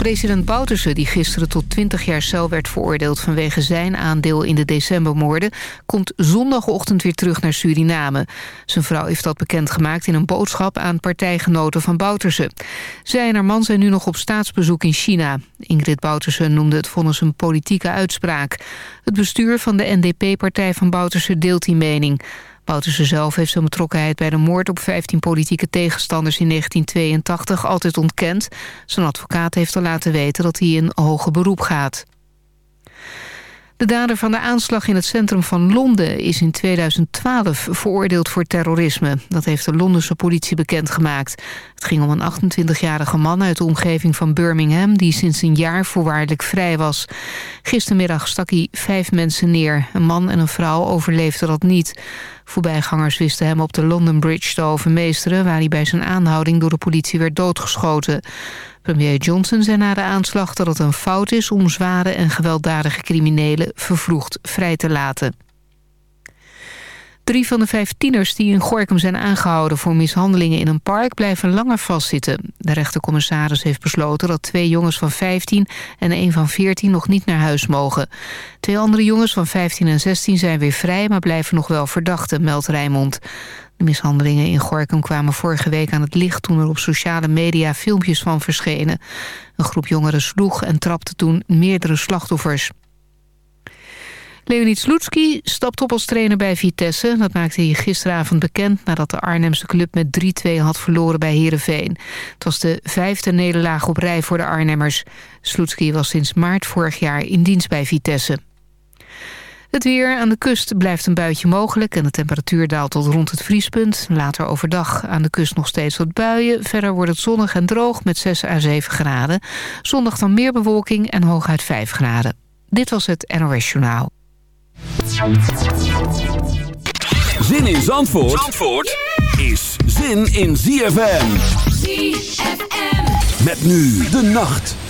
President Bouterse, die gisteren tot 20 jaar cel werd veroordeeld... vanwege zijn aandeel in de decembermoorden... komt zondagochtend weer terug naar Suriname. Zijn vrouw heeft dat bekendgemaakt in een boodschap... aan partijgenoten van Bouterse. Zij en haar man zijn nu nog op staatsbezoek in China. Ingrid Bouterse noemde het vonnis een politieke uitspraak. Het bestuur van de NDP-partij van Bouterse deelt die mening... Bouterse zelf heeft zijn betrokkenheid bij de moord op 15 politieke tegenstanders in 1982 altijd ontkend. Zijn advocaat heeft al laten weten dat hij in hoger beroep gaat. De dader van de aanslag in het centrum van Londen is in 2012 veroordeeld voor terrorisme. Dat heeft de Londense politie bekendgemaakt. Het ging om een 28-jarige man uit de omgeving van Birmingham... die sinds een jaar voorwaardelijk vrij was. Gistermiddag stak hij vijf mensen neer. Een man en een vrouw overleefden dat niet. Voorbijgangers wisten hem op de London Bridge te overmeesteren... waar hij bij zijn aanhouding door de politie werd doodgeschoten. Premier Johnson zei na de aanslag dat het een fout is... om zware en gewelddadige criminelen vervroegd vrij te laten. Drie van de vijf tieners die in Gorkum zijn aangehouden voor mishandelingen in een park blijven langer vastzitten. De rechtercommissaris heeft besloten dat twee jongens van 15 en een van 14 nog niet naar huis mogen. Twee andere jongens van 15 en 16 zijn weer vrij, maar blijven nog wel verdachten, meldt Rijmond. De mishandelingen in Gorkum kwamen vorige week aan het licht... toen er op sociale media filmpjes van verschenen. Een groep jongeren sloeg en trapte toen meerdere slachtoffers. Leonid Slutski stapt op als trainer bij Vitesse. Dat maakte hij gisteravond bekend nadat de Arnhemse club met 3-2 had verloren bij Heerenveen. Het was de vijfde nederlaag op rij voor de Arnhemmers. Slutski was sinds maart vorig jaar in dienst bij Vitesse. Het weer aan de kust blijft een buitje mogelijk... en de temperatuur daalt tot rond het vriespunt. Later overdag aan de kust nog steeds wat buien. Verder wordt het zonnig en droog met 6 à 7 graden. Zondag dan meer bewolking en hooguit 5 graden. Dit was het NOS Journaal. Zin in Zandvoort, Zandvoort is zin in ZFM. ZFM. Met nu de nacht.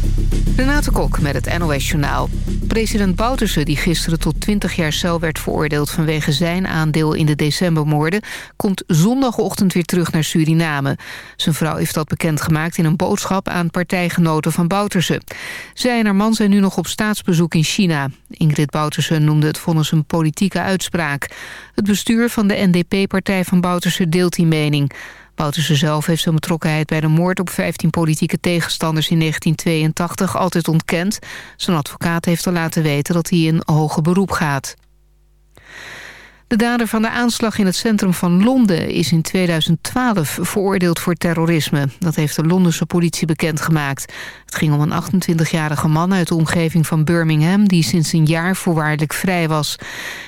Renate Kok met het NOS Journaal. President Bouterse, die gisteren tot 20 jaar cel werd veroordeeld... vanwege zijn aandeel in de decembermoorden... komt zondagochtend weer terug naar Suriname. Zijn vrouw heeft dat bekendgemaakt in een boodschap... aan partijgenoten van Bouterse. Zij en haar man zijn nu nog op staatsbezoek in China. Ingrid Bouterse noemde het vonnis een politieke uitspraak. Het bestuur van de NDP-partij van Bouterse deelt die mening... Bouterse zelf heeft zijn betrokkenheid bij de moord op 15 politieke tegenstanders in 1982 altijd ontkend. Zijn advocaat heeft al laten weten dat hij in hoger beroep gaat. De dader van de aanslag in het centrum van Londen is in 2012 veroordeeld voor terrorisme. Dat heeft de Londense politie bekendgemaakt. Het ging om een 28-jarige man uit de omgeving van Birmingham... die sinds een jaar voorwaardelijk vrij was.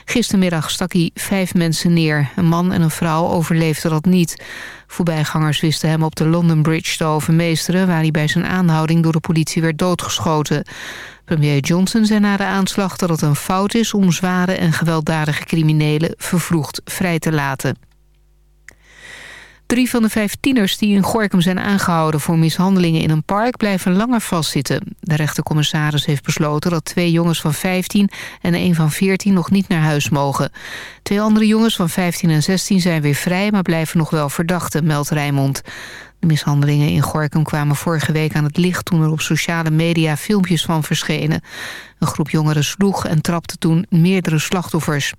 Gistermiddag stak hij vijf mensen neer. Een man en een vrouw overleefden dat niet. Voorbijgangers wisten hem op de London Bridge te overmeesteren... waar hij bij zijn aanhouding door de politie werd doodgeschoten. Premier Johnson zei na de aanslag dat het een fout is... om zware en gewelddadige criminelen vervroegd vrij te laten. Drie van de vijf tieners die in Gorkum zijn aangehouden voor mishandelingen in een park blijven langer vastzitten. De rechtercommissaris heeft besloten dat twee jongens van 15 en een van 14 nog niet naar huis mogen. Twee andere jongens van 15 en 16 zijn weer vrij, maar blijven nog wel verdachten, meldt Rijmond. De mishandelingen in Gorkum kwamen vorige week aan het licht... toen er op sociale media filmpjes van verschenen. Een groep jongeren sloeg en trapte toen meerdere slachtoffers.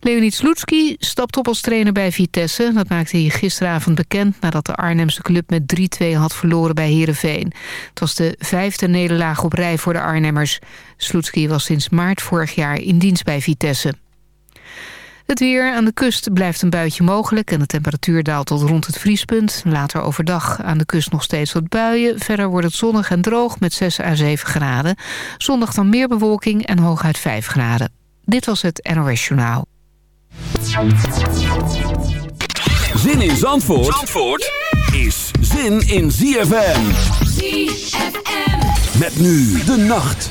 Leonid Slutski stapt op als trainer bij Vitesse. Dat maakte hij gisteravond bekend nadat de Arnhemse club met 3-2 had verloren bij Heerenveen. Het was de vijfde nederlaag op rij voor de Arnhemmers. Slutski was sinds maart vorig jaar in dienst bij Vitesse. Het weer aan de kust blijft een buitje mogelijk... en de temperatuur daalt tot rond het vriespunt. Later overdag aan de kust nog steeds wat buien. Verder wordt het zonnig en droog met 6 à 7 graden. Zondag dan meer bewolking en hooguit 5 graden. Dit was het NOS Journaal. Zin in Zandvoort, Zandvoort is zin in ZFM. ZFM. Met nu de nacht.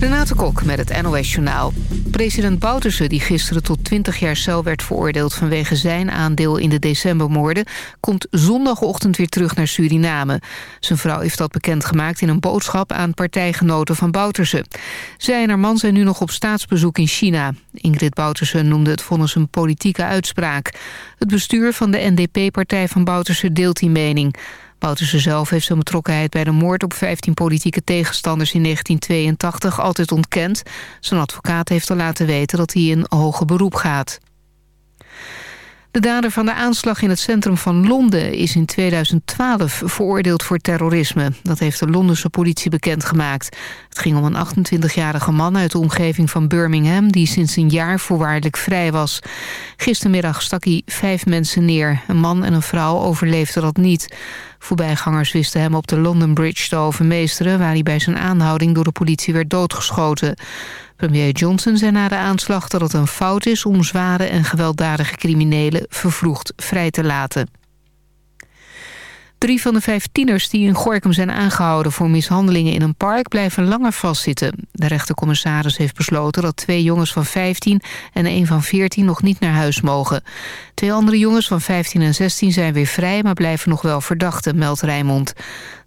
Renate Kok met het NOS Journaal. President Bouterse, die gisteren tot 20 jaar cel werd veroordeeld... vanwege zijn aandeel in de decembermoorden... komt zondagochtend weer terug naar Suriname. Zijn vrouw heeft dat bekendgemaakt in een boodschap... aan partijgenoten van Bouterse. Zij en haar man zijn nu nog op staatsbezoek in China. Ingrid Bouterse noemde het vonnis een politieke uitspraak. Het bestuur van de NDP-partij van Bouterse deelt die mening... Bouterse zelf heeft zijn betrokkenheid bij de moord op 15 politieke tegenstanders in 1982 altijd ontkend. Zijn advocaat heeft al laten weten dat hij in hoger beroep gaat. De dader van de aanslag in het centrum van Londen is in 2012 veroordeeld voor terrorisme. Dat heeft de Londense politie bekendgemaakt. Het ging om een 28-jarige man uit de omgeving van Birmingham... die sinds een jaar voorwaardelijk vrij was. Gistermiddag stak hij vijf mensen neer. Een man en een vrouw overleefden dat niet. Voorbijgangers wisten hem op de London Bridge te overmeesteren... waar hij bij zijn aanhouding door de politie werd doodgeschoten. Premier Johnson zei na de aanslag dat het een fout is... om zware en gewelddadige criminelen vervroegd vrij te laten. Drie van de vijf tieners die in Gorkum zijn aangehouden voor mishandelingen in een park blijven langer vastzitten. De rechtercommissaris heeft besloten dat twee jongens van 15 en een van 14 nog niet naar huis mogen. Twee andere jongens van 15 en 16 zijn weer vrij, maar blijven nog wel verdachten, meldt Rijmond.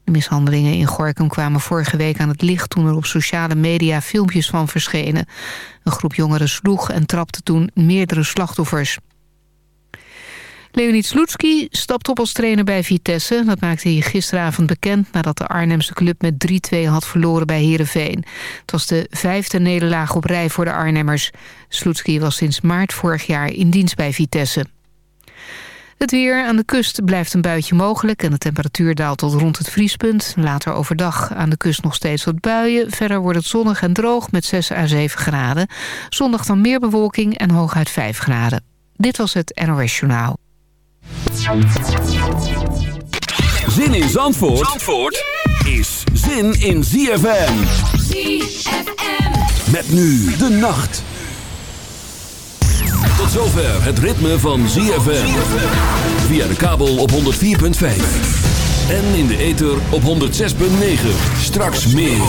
De mishandelingen in Gorkum kwamen vorige week aan het licht... toen er op sociale media filmpjes van verschenen. Een groep jongeren sloeg en trapte toen meerdere slachtoffers. Leonid Slutski stapt op als trainer bij Vitesse. Dat maakte hij gisteravond bekend nadat de Arnhemse club met 3-2 had verloren bij Heerenveen. Het was de vijfde nederlaag op rij voor de Arnhemmers. Slutski was sinds maart vorig jaar in dienst bij Vitesse. Het weer aan de kust blijft een buitje mogelijk... en de temperatuur daalt tot rond het vriespunt. Later overdag aan de kust nog steeds wat buien. Verder wordt het zonnig en droog met 6 à 7 graden. Zondag dan meer bewolking en hooguit 5 graden. Dit was het NOS Journaal. Zin in Zandvoort, Zandvoort is zin in ZFM. ZFM. Met nu de nacht. Tot zover het ritme van ZFM. Via de kabel op 104.5. En in de ether op 106.9. Straks meer.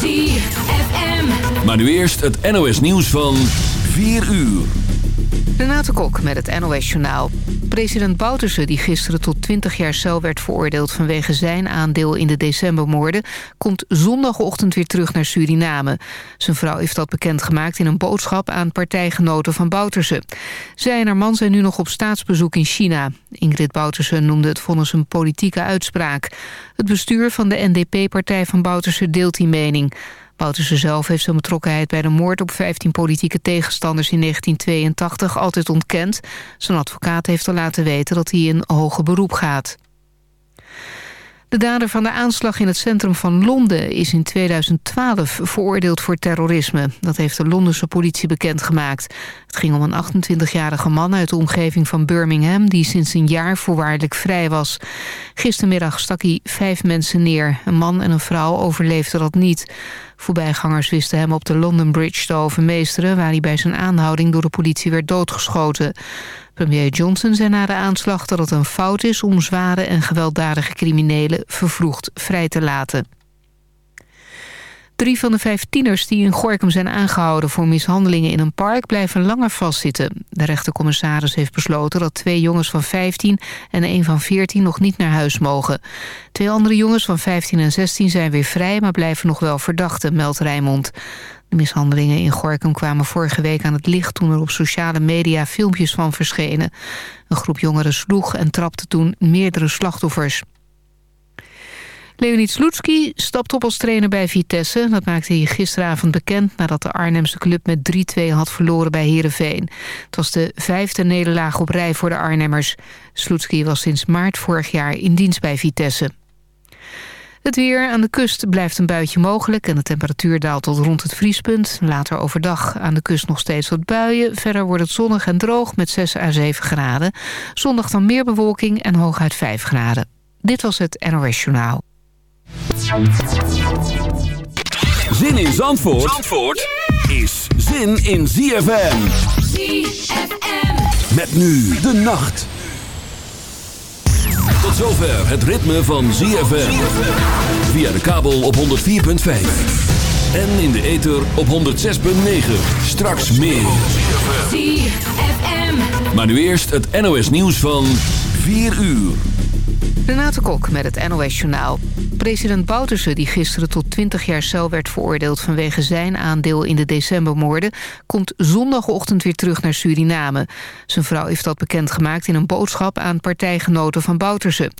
ZFM. Maar nu eerst het NOS nieuws van 4 uur. Renate Kok met het NOS Journaal. President Bouterse, die gisteren tot 20 jaar cel werd veroordeeld... vanwege zijn aandeel in de decembermoorden... komt zondagochtend weer terug naar Suriname. Zijn vrouw heeft dat bekendgemaakt in een boodschap... aan partijgenoten van Bouterse. Zij en haar man zijn nu nog op staatsbezoek in China. Ingrid Bouterse noemde het vonnis een politieke uitspraak. Het bestuur van de NDP-partij van Bouterse deelt die mening... Bouterse zelf heeft zijn betrokkenheid bij de moord op 15 politieke tegenstanders in 1982 altijd ontkend. Zijn advocaat heeft al laten weten dat hij in hoger beroep gaat. De dader van de aanslag in het centrum van Londen is in 2012 veroordeeld voor terrorisme. Dat heeft de Londense politie bekendgemaakt. Het ging om een 28-jarige man uit de omgeving van Birmingham... die sinds een jaar voorwaardelijk vrij was. Gistermiddag stak hij vijf mensen neer. Een man en een vrouw overleefden dat niet. Voorbijgangers wisten hem op de London Bridge te overmeesteren... waar hij bij zijn aanhouding door de politie werd doodgeschoten. Premier Johnson zei na de aanslag dat het een fout is... om zware en gewelddadige criminelen vervroegd vrij te laten. Drie van de vijf tieners die in Gorkum zijn aangehouden voor mishandelingen in een park blijven langer vastzitten. De rechtercommissaris heeft besloten dat twee jongens van 15 en een van 14 nog niet naar huis mogen. Twee andere jongens van 15 en 16 zijn weer vrij, maar blijven nog wel verdachten, meldt Rijmond. De mishandelingen in Gorkum kwamen vorige week aan het licht... toen er op sociale media filmpjes van verschenen. Een groep jongeren sloeg en trapte toen meerdere slachtoffers. Leonid Slutski stapt op als trainer bij Vitesse. Dat maakte hij gisteravond bekend nadat de Arnhemse club met 3-2 had verloren bij Heerenveen. Het was de vijfde nederlaag op rij voor de Arnhemmers. Slutski was sinds maart vorig jaar in dienst bij Vitesse. Het weer aan de kust blijft een buitje mogelijk... en de temperatuur daalt tot rond het vriespunt. Later overdag aan de kust nog steeds wat buien. Verder wordt het zonnig en droog met 6 à 7 graden. Zondag dan meer bewolking en hooguit 5 graden. Dit was het NOS Journaal. Zin in Zandvoort, Zandvoort is zin in ZFM. ZFM. Met nu de nacht. Tot zover het ritme van ZFM. Via de kabel op 104.5. En in de ether op 106.9. Straks meer. ZFM. Maar nu eerst het NOS nieuws van 4 uur. Renate Kok met het NOS Journaal. President Bouterse, die gisteren tot 20 jaar cel werd veroordeeld... vanwege zijn aandeel in de decembermoorden... komt zondagochtend weer terug naar Suriname. Zijn vrouw heeft dat bekendgemaakt in een boodschap... aan partijgenoten van Bouterse.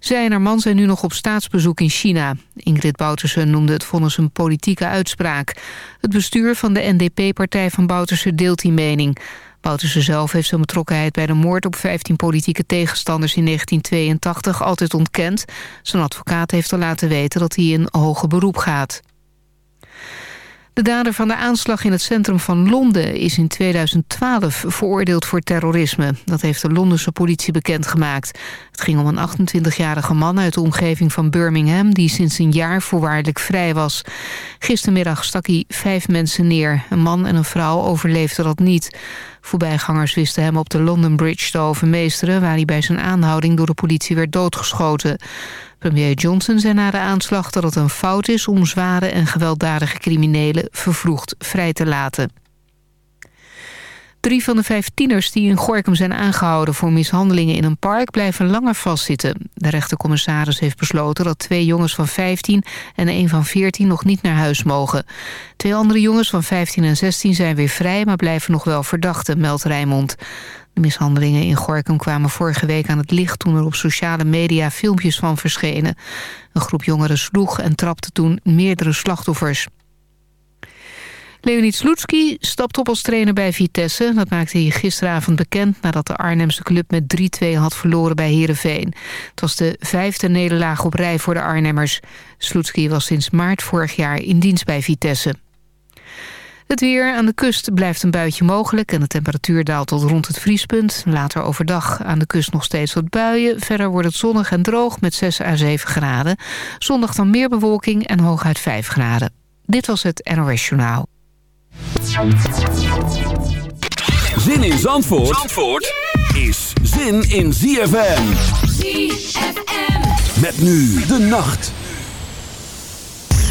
Zij en haar man zijn nu nog op staatsbezoek in China. Ingrid Bouterse noemde het vonnis een politieke uitspraak. Het bestuur van de NDP-partij van Bouterse deelt die mening... Bouterse zelf heeft zijn betrokkenheid bij de moord op 15 politieke tegenstanders in 1982 altijd ontkend. Zijn advocaat heeft al laten weten dat hij in hoger beroep gaat. De dader van de aanslag in het centrum van Londen is in 2012 veroordeeld voor terrorisme. Dat heeft de Londense politie bekendgemaakt. Het ging om een 28-jarige man uit de omgeving van Birmingham... die sinds een jaar voorwaardelijk vrij was. Gistermiddag stak hij vijf mensen neer. Een man en een vrouw overleefden dat niet. Voorbijgangers wisten hem op de London Bridge te overmeesteren... waar hij bij zijn aanhouding door de politie werd doodgeschoten. Premier Johnson zei na de aanslag dat het een fout is... om zware en gewelddadige criminelen vervroegd vrij te laten. Drie van de vijf tieners die in Gorkum zijn aangehouden voor mishandelingen in een park blijven langer vastzitten. De rechtercommissaris heeft besloten dat twee jongens van 15 en een van 14 nog niet naar huis mogen. Twee andere jongens van 15 en 16 zijn weer vrij, maar blijven nog wel verdachten, meldt Rijmond. De mishandelingen in Gorkum kwamen vorige week aan het licht... toen er op sociale media filmpjes van verschenen. Een groep jongeren sloeg en trapte toen meerdere slachtoffers. Leonid Slutski stapt op als trainer bij Vitesse. Dat maakte hij gisteravond bekend nadat de Arnhemse club met 3-2 had verloren bij Heerenveen. Het was de vijfde nederlaag op rij voor de Arnhemmers. Slutski was sinds maart vorig jaar in dienst bij Vitesse. Het weer aan de kust blijft een buitje mogelijk... en de temperatuur daalt tot rond het vriespunt. Later overdag aan de kust nog steeds wat buien. Verder wordt het zonnig en droog met 6 à 7 graden. Zondag dan meer bewolking en hooguit 5 graden. Dit was het NOS Journaal. Zin in Zandvoort, Zandvoort is zin in ZFM. ZFM. Met nu de nacht.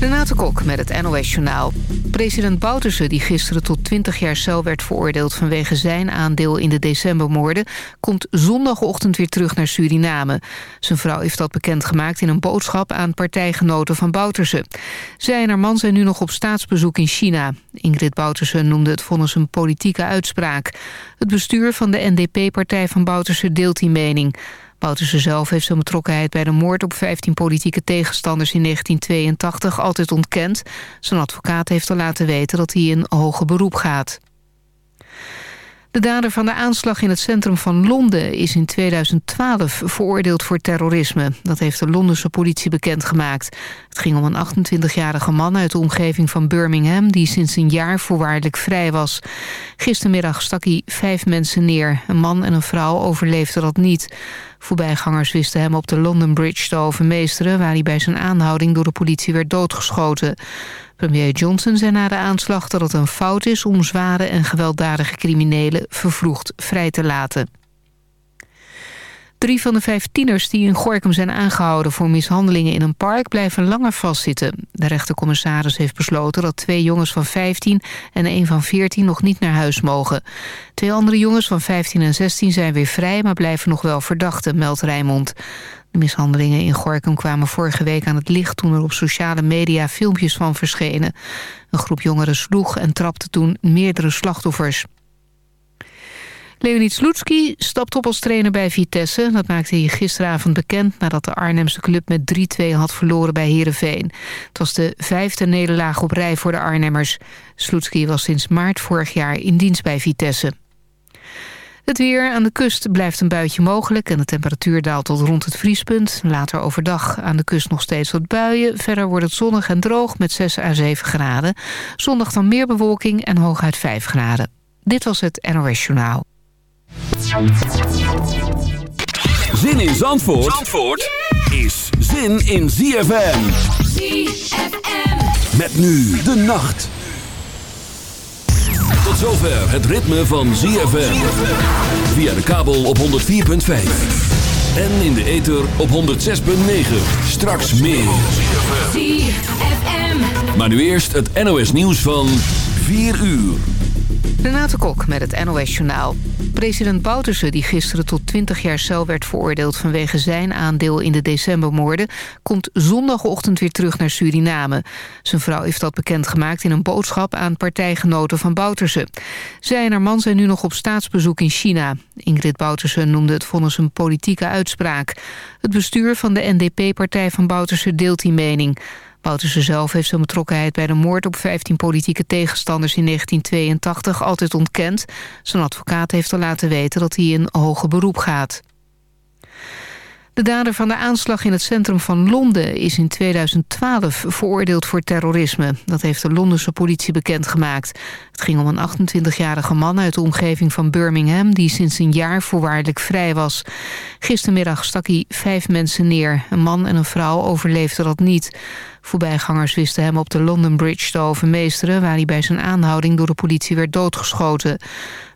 Renate Kok met het NOS Journaal. President Bouterse, die gisteren tot 20 jaar cel werd veroordeeld... vanwege zijn aandeel in de decembermoorden... komt zondagochtend weer terug naar Suriname. Zijn vrouw heeft dat bekendgemaakt in een boodschap... aan partijgenoten van Bouterse. Zij en haar man zijn nu nog op staatsbezoek in China. Ingrid Bouterse noemde het vonnis een politieke uitspraak. Het bestuur van de NDP-partij van Bouterse deelt die mening... Bouterse zelf heeft zijn betrokkenheid bij de moord op 15 politieke tegenstanders in 1982 altijd ontkend. Zijn advocaat heeft al laten weten dat hij in hoger beroep gaat. De dader van de aanslag in het centrum van Londen is in 2012 veroordeeld voor terrorisme. Dat heeft de Londense politie bekendgemaakt. Het ging om een 28-jarige man uit de omgeving van Birmingham... die sinds een jaar voorwaardelijk vrij was. Gistermiddag stak hij vijf mensen neer. Een man en een vrouw overleefden dat niet. Voorbijgangers wisten hem op de London Bridge te overmeesteren... waar hij bij zijn aanhouding door de politie werd doodgeschoten. Premier Johnson zei na de aanslag dat het een fout is... om zware en gewelddadige criminelen vervroegd vrij te laten. Drie van de vijf tieners die in Gorkum zijn aangehouden voor mishandelingen in een park blijven langer vastzitten. De rechtercommissaris heeft besloten dat twee jongens van 15 en een van 14 nog niet naar huis mogen. Twee andere jongens van 15 en 16 zijn weer vrij, maar blijven nog wel verdachten, meldt Rijmond. De mishandelingen in Gorkum kwamen vorige week aan het licht... toen er op sociale media filmpjes van verschenen. Een groep jongeren sloeg en trapte toen meerdere slachtoffers. Leonid Slutski stapt op als trainer bij Vitesse. Dat maakte hij gisteravond bekend nadat de Arnhemse club met 3-2 had verloren bij Heerenveen. Het was de vijfde nederlaag op rij voor de Arnhemmers. Slutski was sinds maart vorig jaar in dienst bij Vitesse. Het weer aan de kust blijft een buitje mogelijk... en de temperatuur daalt tot rond het vriespunt. Later overdag aan de kust nog steeds wat buien. Verder wordt het zonnig en droog met 6 à 7 graden. Zondag dan meer bewolking en hooguit 5 graden. Dit was het NOS Journaal. Zin in Zandvoort, Zandvoort is zin in ZFM. ZFM. Met nu de nacht. Tot zover het ritme van ZFM. Via de kabel op 104.5. En in de ether op 106.9. Straks meer. Maar nu eerst het NOS nieuws van 4 uur. Renate Kok met het NOS Journaal. President Bouterse, die gisteren tot 20 jaar cel werd veroordeeld... vanwege zijn aandeel in de decembermoorden... komt zondagochtend weer terug naar Suriname. Zijn vrouw heeft dat bekendgemaakt in een boodschap... aan partijgenoten van Bouterse. Zij en haar man zijn nu nog op staatsbezoek in China. Ingrid Bouterse noemde het vonnis een politieke uitspraak. Het bestuur van de NDP-partij van Bouterse deelt die mening... Bouterse zelf heeft zijn betrokkenheid bij de moord op 15 politieke tegenstanders in 1982 altijd ontkend. Zijn advocaat heeft al laten weten dat hij in hoger beroep gaat. De dader van de aanslag in het centrum van Londen is in 2012 veroordeeld voor terrorisme. Dat heeft de Londense politie bekendgemaakt. Het ging om een 28-jarige man uit de omgeving van Birmingham... die sinds een jaar voorwaardelijk vrij was. Gistermiddag stak hij vijf mensen neer. Een man en een vrouw overleefden dat niet. Voorbijgangers wisten hem op de London Bridge te overmeesteren... waar hij bij zijn aanhouding door de politie werd doodgeschoten.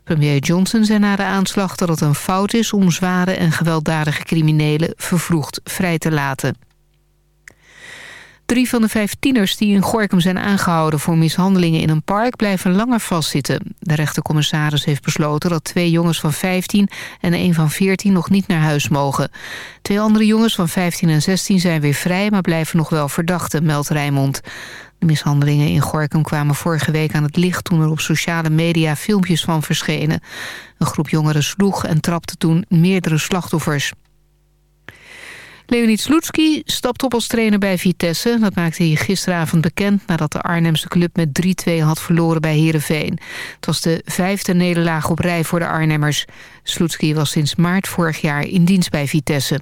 Premier Johnson zei na de aanslag dat het een fout is... om zware en gewelddadige criminelen vervroegd vrij te laten. Drie van de vijf tieners die in Gorkum zijn aangehouden voor mishandelingen in een park blijven langer vastzitten. De rechtercommissaris heeft besloten dat twee jongens van 15 en een van 14 nog niet naar huis mogen. Twee andere jongens van 15 en 16 zijn weer vrij, maar blijven nog wel verdachten, meldt Rijmond. De mishandelingen in Gorkum kwamen vorige week aan het licht... toen er op sociale media filmpjes van verschenen. Een groep jongeren sloeg en trapte toen meerdere slachtoffers. Leonid Slutski stapt op als trainer bij Vitesse. Dat maakte hij gisteravond bekend nadat de Arnhemse club met 3-2 had verloren bij Heerenveen. Het was de vijfde nederlaag op rij voor de Arnhemmers. Slutski was sinds maart vorig jaar in dienst bij Vitesse.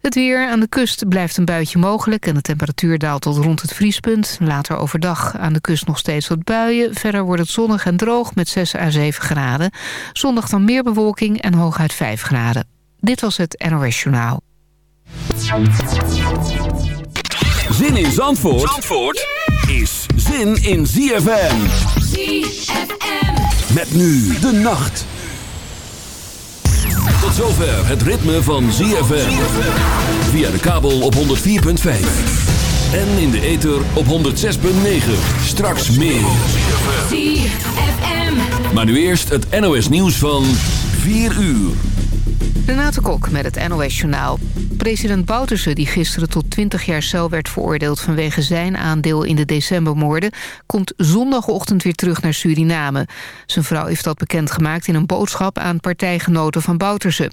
Het weer aan de kust blijft een buitje mogelijk... en de temperatuur daalt tot rond het vriespunt. Later overdag aan de kust nog steeds wat buien. Verder wordt het zonnig en droog met 6 à 7 graden. Zondag dan meer bewolking en hooguit 5 graden. Dit was het NOS Journaal. Zin in Zandvoort, Zandvoort is zin in ZFM. ZFM. Met nu de nacht. Tot zover het ritme van ZFM. Via de kabel op 104.5. En in de ether op 106.9. Straks meer. ZFM. Maar nu eerst het NOS nieuws van 4 uur. Renate Kok met het NOS Journaal. President Bouterse, die gisteren tot 20 jaar cel werd veroordeeld... vanwege zijn aandeel in de decembermoorden... komt zondagochtend weer terug naar Suriname. Zijn vrouw heeft dat bekendgemaakt in een boodschap... aan partijgenoten van Bouterse.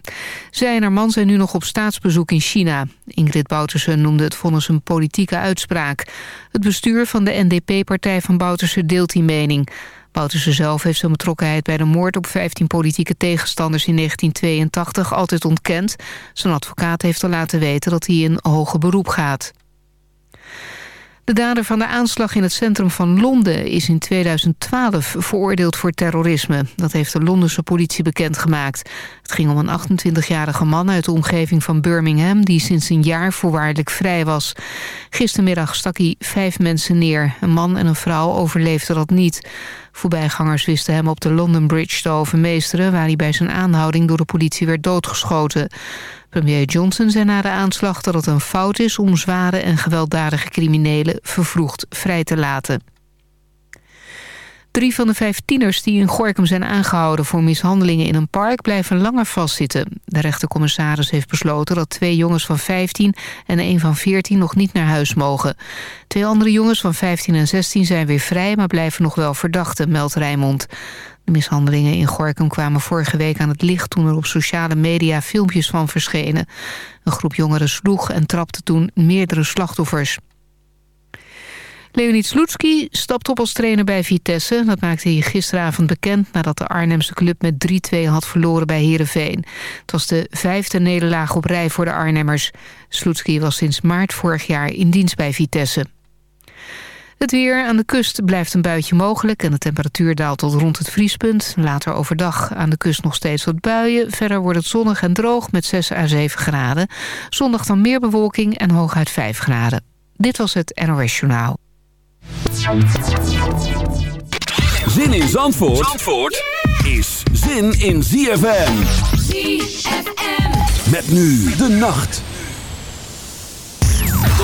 Zij en haar man zijn nu nog op staatsbezoek in China. Ingrid Bouterse noemde het vonnis een politieke uitspraak. Het bestuur van de NDP-partij van Bouterse deelt die mening... Bouterse zelf heeft zijn betrokkenheid bij de moord op 15 politieke tegenstanders in 1982 altijd ontkend. Zijn advocaat heeft al laten weten dat hij in hoger beroep gaat. De dader van de aanslag in het centrum van Londen is in 2012 veroordeeld voor terrorisme. Dat heeft de Londense politie bekendgemaakt. Het ging om een 28-jarige man uit de omgeving van Birmingham... die sinds een jaar voorwaardelijk vrij was. Gistermiddag stak hij vijf mensen neer. Een man en een vrouw overleefden dat niet. Voorbijgangers wisten hem op de London Bridge te overmeesteren... waar hij bij zijn aanhouding door de politie werd doodgeschoten. Premier Johnson zei na de aanslag dat het een fout is... om zware en gewelddadige criminelen vervroegd vrij te laten. Drie van de vijf tieners die in Gorkum zijn aangehouden voor mishandelingen in een park blijven langer vastzitten. De rechtercommissaris heeft besloten dat twee jongens van 15 en een van 14 nog niet naar huis mogen. Twee andere jongens van 15 en 16 zijn weer vrij, maar blijven nog wel verdachten, meldt Rijmond. De mishandelingen in Gorkum kwamen vorige week aan het licht toen er op sociale media filmpjes van verschenen. Een groep jongeren sloeg en trapte toen meerdere slachtoffers. Leonid Slutski stapt op als trainer bij Vitesse. Dat maakte hij gisteravond bekend nadat de Arnhemse club met 3-2 had verloren bij Heerenveen. Het was de vijfde nederlaag op rij voor de Arnhemmers. Slutski was sinds maart vorig jaar in dienst bij Vitesse. Het weer aan de kust blijft een buitje mogelijk... en de temperatuur daalt tot rond het vriespunt. Later overdag aan de kust nog steeds wat buien. Verder wordt het zonnig en droog met 6 à 7 graden. Zondag dan meer bewolking en hooguit 5 graden. Dit was het NOS Journaal. Zin in Zandvoort, Zandvoort is zin in ZFM. ZFM. Met nu de nacht.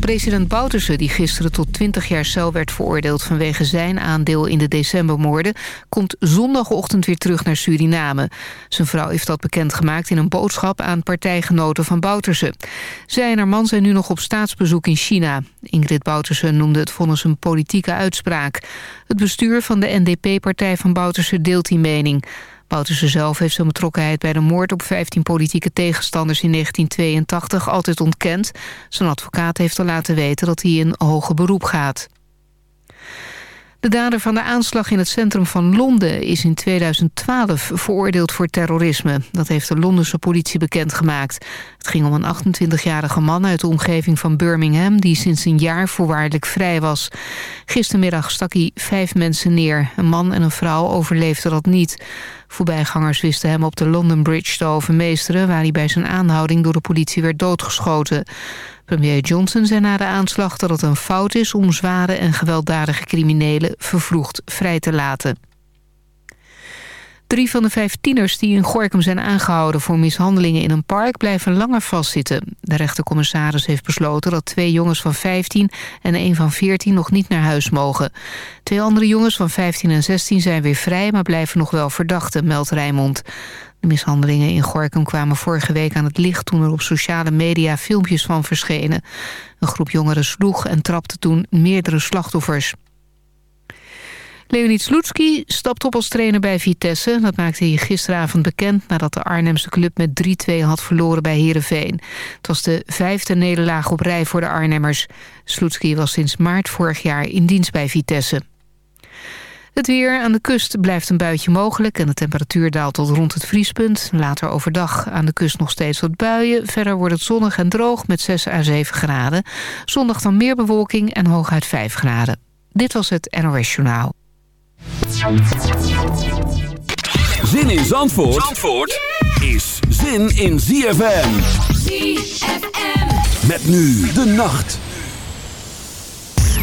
President Bouterse, die gisteren tot 20 jaar cel werd veroordeeld... vanwege zijn aandeel in de decembermoorden... komt zondagochtend weer terug naar Suriname. Zijn vrouw heeft dat bekendgemaakt in een boodschap... aan partijgenoten van Bouterse. Zij en haar man zijn nu nog op staatsbezoek in China. Ingrid Bouterse noemde het vonnis een politieke uitspraak. Het bestuur van de NDP-partij van Bouterse deelt die mening... Bouterse zelf heeft zijn betrokkenheid bij de moord op 15 politieke tegenstanders in 1982 altijd ontkend. Zijn advocaat heeft al laten weten dat hij in hoger beroep gaat. De dader van de aanslag in het centrum van Londen is in 2012 veroordeeld voor terrorisme. Dat heeft de Londense politie bekendgemaakt. Het ging om een 28-jarige man uit de omgeving van Birmingham... die sinds een jaar voorwaardelijk vrij was. Gistermiddag stak hij vijf mensen neer. Een man en een vrouw overleefden dat niet. Voorbijgangers wisten hem op de London Bridge te overmeesteren... waar hij bij zijn aanhouding door de politie werd doodgeschoten. Premier Johnson zei na de aanslag dat het een fout is... om zware en gewelddadige criminelen vervroegd vrij te laten. Drie van de vijf tieners die in Gorkum zijn aangehouden... voor mishandelingen in een park blijven langer vastzitten. De rechtercommissaris heeft besloten dat twee jongens van 15... en een van 14 nog niet naar huis mogen. Twee andere jongens van 15 en 16 zijn weer vrij... maar blijven nog wel verdachten, meldt Rijnmond. De mishandelingen in Gorkum kwamen vorige week aan het licht... toen er op sociale media filmpjes van verschenen. Een groep jongeren sloeg en trapte toen meerdere slachtoffers. Leonid Slutski stapt op als trainer bij Vitesse. Dat maakte hij gisteravond bekend nadat de Arnhemse club met 3-2 had verloren bij Heerenveen. Het was de vijfde nederlaag op rij voor de Arnhemmers. Slutski was sinds maart vorig jaar in dienst bij Vitesse. Het weer aan de kust blijft een buitje mogelijk... en de temperatuur daalt tot rond het vriespunt. Later overdag aan de kust nog steeds wat buien. Verder wordt het zonnig en droog met 6 à 7 graden. Zondag dan meer bewolking en hooguit 5 graden. Dit was het NOS Journaal. Zin in Zandvoort, Zandvoort is zin in ZFM. ZFM. Met nu de nacht.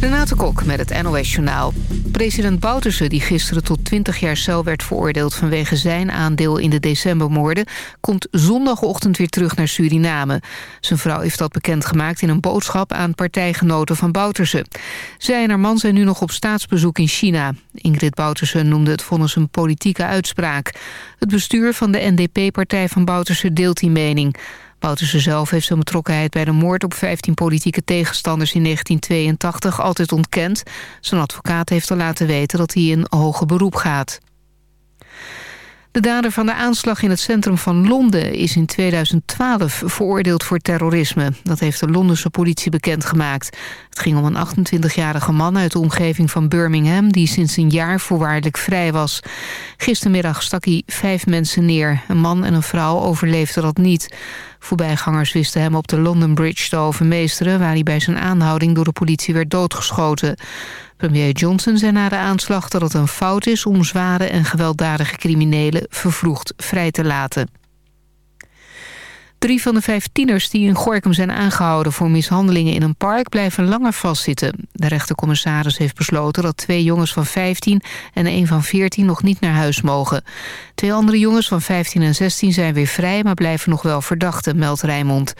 Renate Kok met het NOS Journaal. President Bouterse, die gisteren tot 20 jaar cel werd veroordeeld... vanwege zijn aandeel in de decembermoorden... komt zondagochtend weer terug naar Suriname. Zijn vrouw heeft dat bekendgemaakt in een boodschap... aan partijgenoten van Bouterse. Zij en haar man zijn nu nog op staatsbezoek in China. Ingrid Bouterse noemde het vonnis een politieke uitspraak. Het bestuur van de NDP-partij van Bouterse deelt die mening... Bouterse zelf heeft zijn betrokkenheid bij de moord op 15 politieke tegenstanders in 1982 altijd ontkend. Zijn advocaat heeft al laten weten dat hij in hoger beroep gaat. De dader van de aanslag in het centrum van Londen is in 2012 veroordeeld voor terrorisme. Dat heeft de Londense politie bekendgemaakt. Het ging om een 28-jarige man uit de omgeving van Birmingham... die sinds een jaar voorwaardelijk vrij was. Gistermiddag stak hij vijf mensen neer. Een man en een vrouw overleefden dat niet. Voorbijgangers wisten hem op de London Bridge te overmeesteren... waar hij bij zijn aanhouding door de politie werd doodgeschoten. Premier Johnson zei na de aanslag dat het een fout is... om zware en gewelddadige criminelen vervroegd vrij te laten. Drie van de vijf tieners die in Gorkum zijn aangehouden... voor mishandelingen in een park blijven langer vastzitten. De rechtercommissaris heeft besloten dat twee jongens van 15... en een van 14 nog niet naar huis mogen. Twee andere jongens van 15 en 16 zijn weer vrij... maar blijven nog wel verdachten, meldt Rijnmond.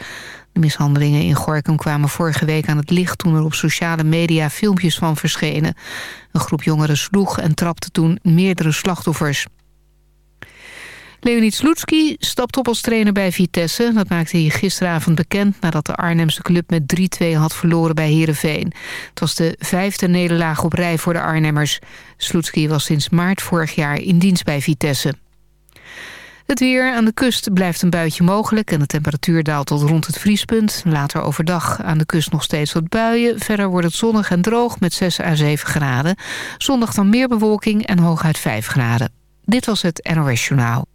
De mishandelingen in Gorkum kwamen vorige week aan het licht... toen er op sociale media filmpjes van verschenen. Een groep jongeren sloeg en trapte toen meerdere slachtoffers. Leonid Slutski stapt op als trainer bij Vitesse. Dat maakte hij gisteravond bekend nadat de Arnhemse club met 3-2 had verloren bij Heerenveen. Het was de vijfde nederlaag op rij voor de Arnhemmers. Slutski was sinds maart vorig jaar in dienst bij Vitesse. Het weer aan de kust blijft een buitje mogelijk... en de temperatuur daalt tot rond het vriespunt. Later overdag aan de kust nog steeds wat buien. Verder wordt het zonnig en droog met 6 à 7 graden. Zondag dan meer bewolking en hooguit 5 graden. Dit was het NOS Journaal.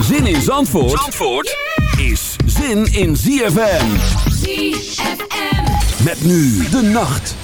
Zin in Zandvoort, Zandvoort is zin in ZFM. ZFM. Met nu de nacht.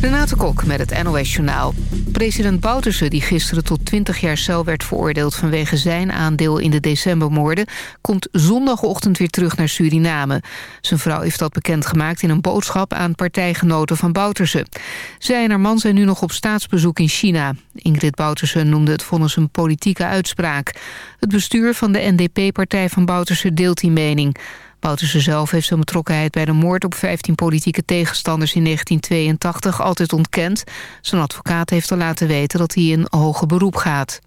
Renate Kok met het NOS Journaal. President Bouterse, die gisteren tot 20 jaar cel werd veroordeeld... vanwege zijn aandeel in de decembermoorden... komt zondagochtend weer terug naar Suriname. Zijn vrouw heeft dat bekendgemaakt in een boodschap... aan partijgenoten van Bouterse. Zij en haar man zijn nu nog op staatsbezoek in China. Ingrid Bouterse noemde het vonnis een politieke uitspraak. Het bestuur van de NDP-partij van Bouterse deelt die mening... Bouterse zelf heeft zijn betrokkenheid bij de moord op 15 politieke tegenstanders in 1982 altijd ontkend. Zijn advocaat heeft al laten weten dat hij in hoger beroep gaat.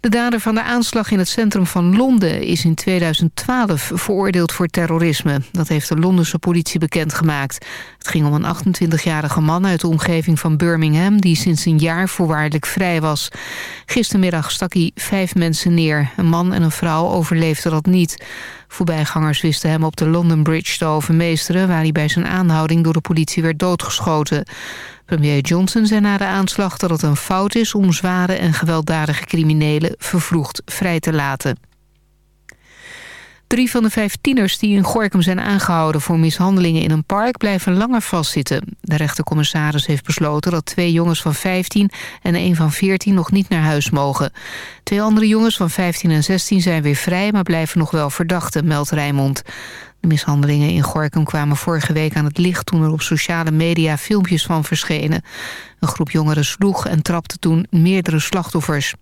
De dader van de aanslag in het centrum van Londen is in 2012 veroordeeld voor terrorisme. Dat heeft de Londense politie bekendgemaakt. Het ging om een 28-jarige man uit de omgeving van Birmingham... die sinds een jaar voorwaardelijk vrij was. Gistermiddag stak hij vijf mensen neer. Een man en een vrouw overleefden dat niet. Voorbijgangers wisten hem op de London Bridge te overmeesteren... waar hij bij zijn aanhouding door de politie werd doodgeschoten. Premier Johnson zei na de aanslag dat het een fout is... om zware en gewelddadige criminelen vervroegd vrij te laten. Drie van de vijf tieners die in Gorkum zijn aangehouden voor mishandelingen in een park blijven langer vastzitten. De rechtercommissaris heeft besloten dat twee jongens van 15 en een van 14 nog niet naar huis mogen. Twee andere jongens van 15 en 16 zijn weer vrij, maar blijven nog wel verdachten, meldt Rijnmond. De mishandelingen in Gorkum kwamen vorige week aan het licht toen er op sociale media filmpjes van verschenen. Een groep jongeren sloeg en trapte toen meerdere slachtoffers.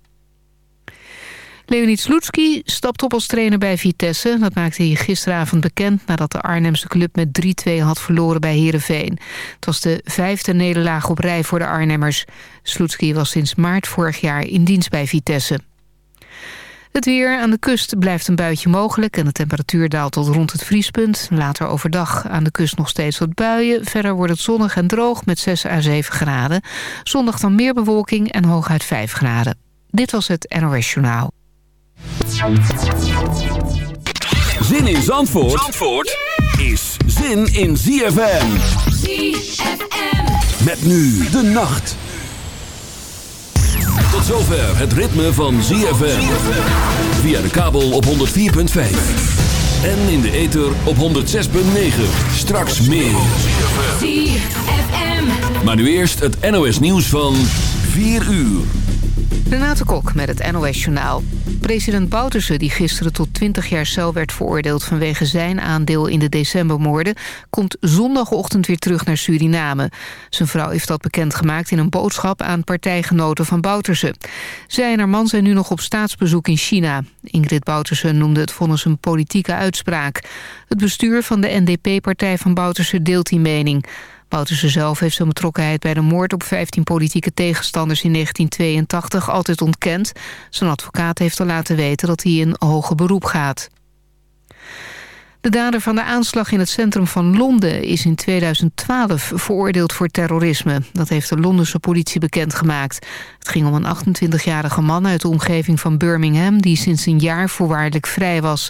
Leonid Slutski stapt op als trainer bij Vitesse. Dat maakte hij gisteravond bekend nadat de Arnhemse club met 3-2 had verloren bij Heerenveen. Het was de vijfde nederlaag op rij voor de Arnhemmers. Slutski was sinds maart vorig jaar in dienst bij Vitesse. Het weer aan de kust blijft een buitje mogelijk... en de temperatuur daalt tot rond het vriespunt. Later overdag aan de kust nog steeds wat buien. Verder wordt het zonnig en droog met 6 à 7 graden. Zondag dan meer bewolking en hooguit 5 graden. Dit was het NOS Journaal. Zin in Zandvoort, Zandvoort is zin in ZFM. ZFM. Met nu de nacht. Tot zover het ritme van ZFM. Via de kabel op 104.5. En in de ether op 106.9. Straks meer. ZFM. Maar nu eerst het NOS nieuws van 4 uur. Renate Kok met het NOS Journaal. President Bouterse, die gisteren tot 20 jaar cel werd veroordeeld... vanwege zijn aandeel in de decembermoorden... komt zondagochtend weer terug naar Suriname. Zijn vrouw heeft dat bekendgemaakt in een boodschap... aan partijgenoten van Bouterse. Zij en haar man zijn nu nog op staatsbezoek in China. Ingrid Bouterse noemde het vonnis een politieke uitspraak. Het bestuur van de NDP-partij van Bouterse deelt die mening... Bouterse zelf heeft zijn betrokkenheid bij de moord op 15 politieke tegenstanders in 1982 altijd ontkend. Zijn advocaat heeft al laten weten dat hij in hoger beroep gaat. De dader van de aanslag in het centrum van Londen is in 2012 veroordeeld voor terrorisme. Dat heeft de Londense politie bekendgemaakt. Het ging om een 28-jarige man uit de omgeving van Birmingham... die sinds een jaar voorwaardelijk vrij was.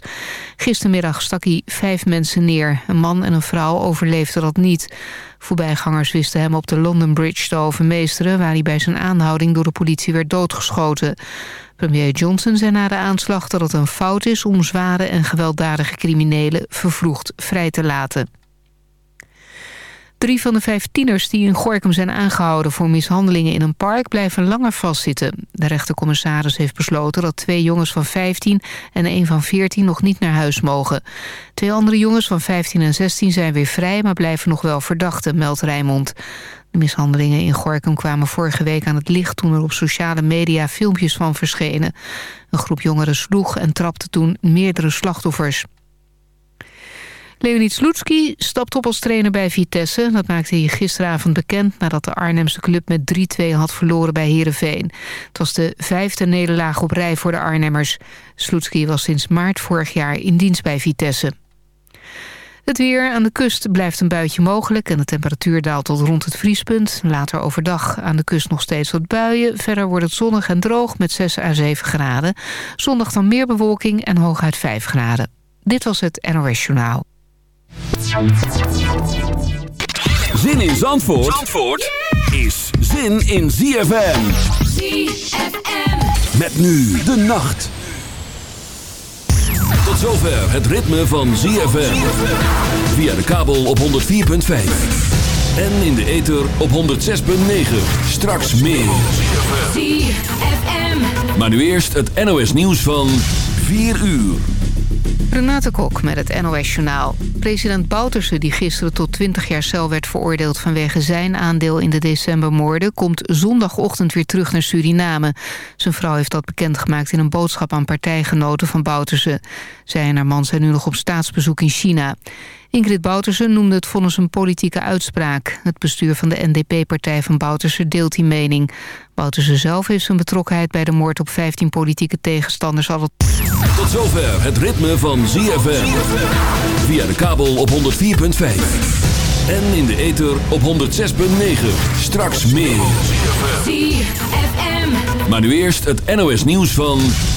Gistermiddag stak hij vijf mensen neer. Een man en een vrouw overleefden dat niet. Voorbijgangers wisten hem op de London Bridge te overmeesteren... waar hij bij zijn aanhouding door de politie werd doodgeschoten. Premier Johnson zei na de aanslag dat het een fout is... om zware en gewelddadige criminelen vervroegd vrij te laten. Drie van de vijf tieners die in Gorkum zijn aangehouden voor mishandelingen in een park blijven langer vastzitten. De rechtercommissaris heeft besloten dat twee jongens van 15 en een van 14 nog niet naar huis mogen. Twee andere jongens van 15 en 16 zijn weer vrij, maar blijven nog wel verdachten, meldt Rijnmond. De mishandelingen in Gorkum kwamen vorige week aan het licht toen er op sociale media filmpjes van verschenen. Een groep jongeren sloeg en trapte toen meerdere slachtoffers. Leonid Slutski stapt op als trainer bij Vitesse. Dat maakte hij gisteravond bekend nadat de Arnhemse club met 3-2 had verloren bij Heerenveen. Het was de vijfde nederlaag op rij voor de Arnhemmers. Slutski was sinds maart vorig jaar in dienst bij Vitesse. Het weer aan de kust blijft een buitje mogelijk... en de temperatuur daalt tot rond het vriespunt. Later overdag aan de kust nog steeds wat buien. Verder wordt het zonnig en droog met 6 à 7 graden. Zondag dan meer bewolking en hooguit 5 graden. Dit was het NOS Journaal. Zin in Zandvoort, Zandvoort is zin in ZFM. ZFM. Met nu de nacht. Tot zover het ritme van ZFM. Via de kabel op 104.5. En in de ether op 106.9. Straks meer. ZFM. Maar nu eerst het NOS nieuws van 4 uur. Renate Kok met het NOS Journaal. President Bouterse, die gisteren tot 20 jaar cel werd veroordeeld... vanwege zijn aandeel in de decembermoorden... komt zondagochtend weer terug naar Suriname. Zijn vrouw heeft dat bekendgemaakt in een boodschap aan partijgenoten van Bouterse. Zij en haar man zijn nu nog op staatsbezoek in China. Ingrid Bouterse noemde het vonnis een politieke uitspraak. Het bestuur van de NDP-partij van Bouterse deelt die mening. Bouterse zelf heeft zijn betrokkenheid bij de moord op 15 politieke tegenstanders al... Tot zover het ritme van ZFM. Via de kabel op 104.5. En in de ether op 106.9. Straks meer. ZFM. Maar nu eerst het NOS nieuws van...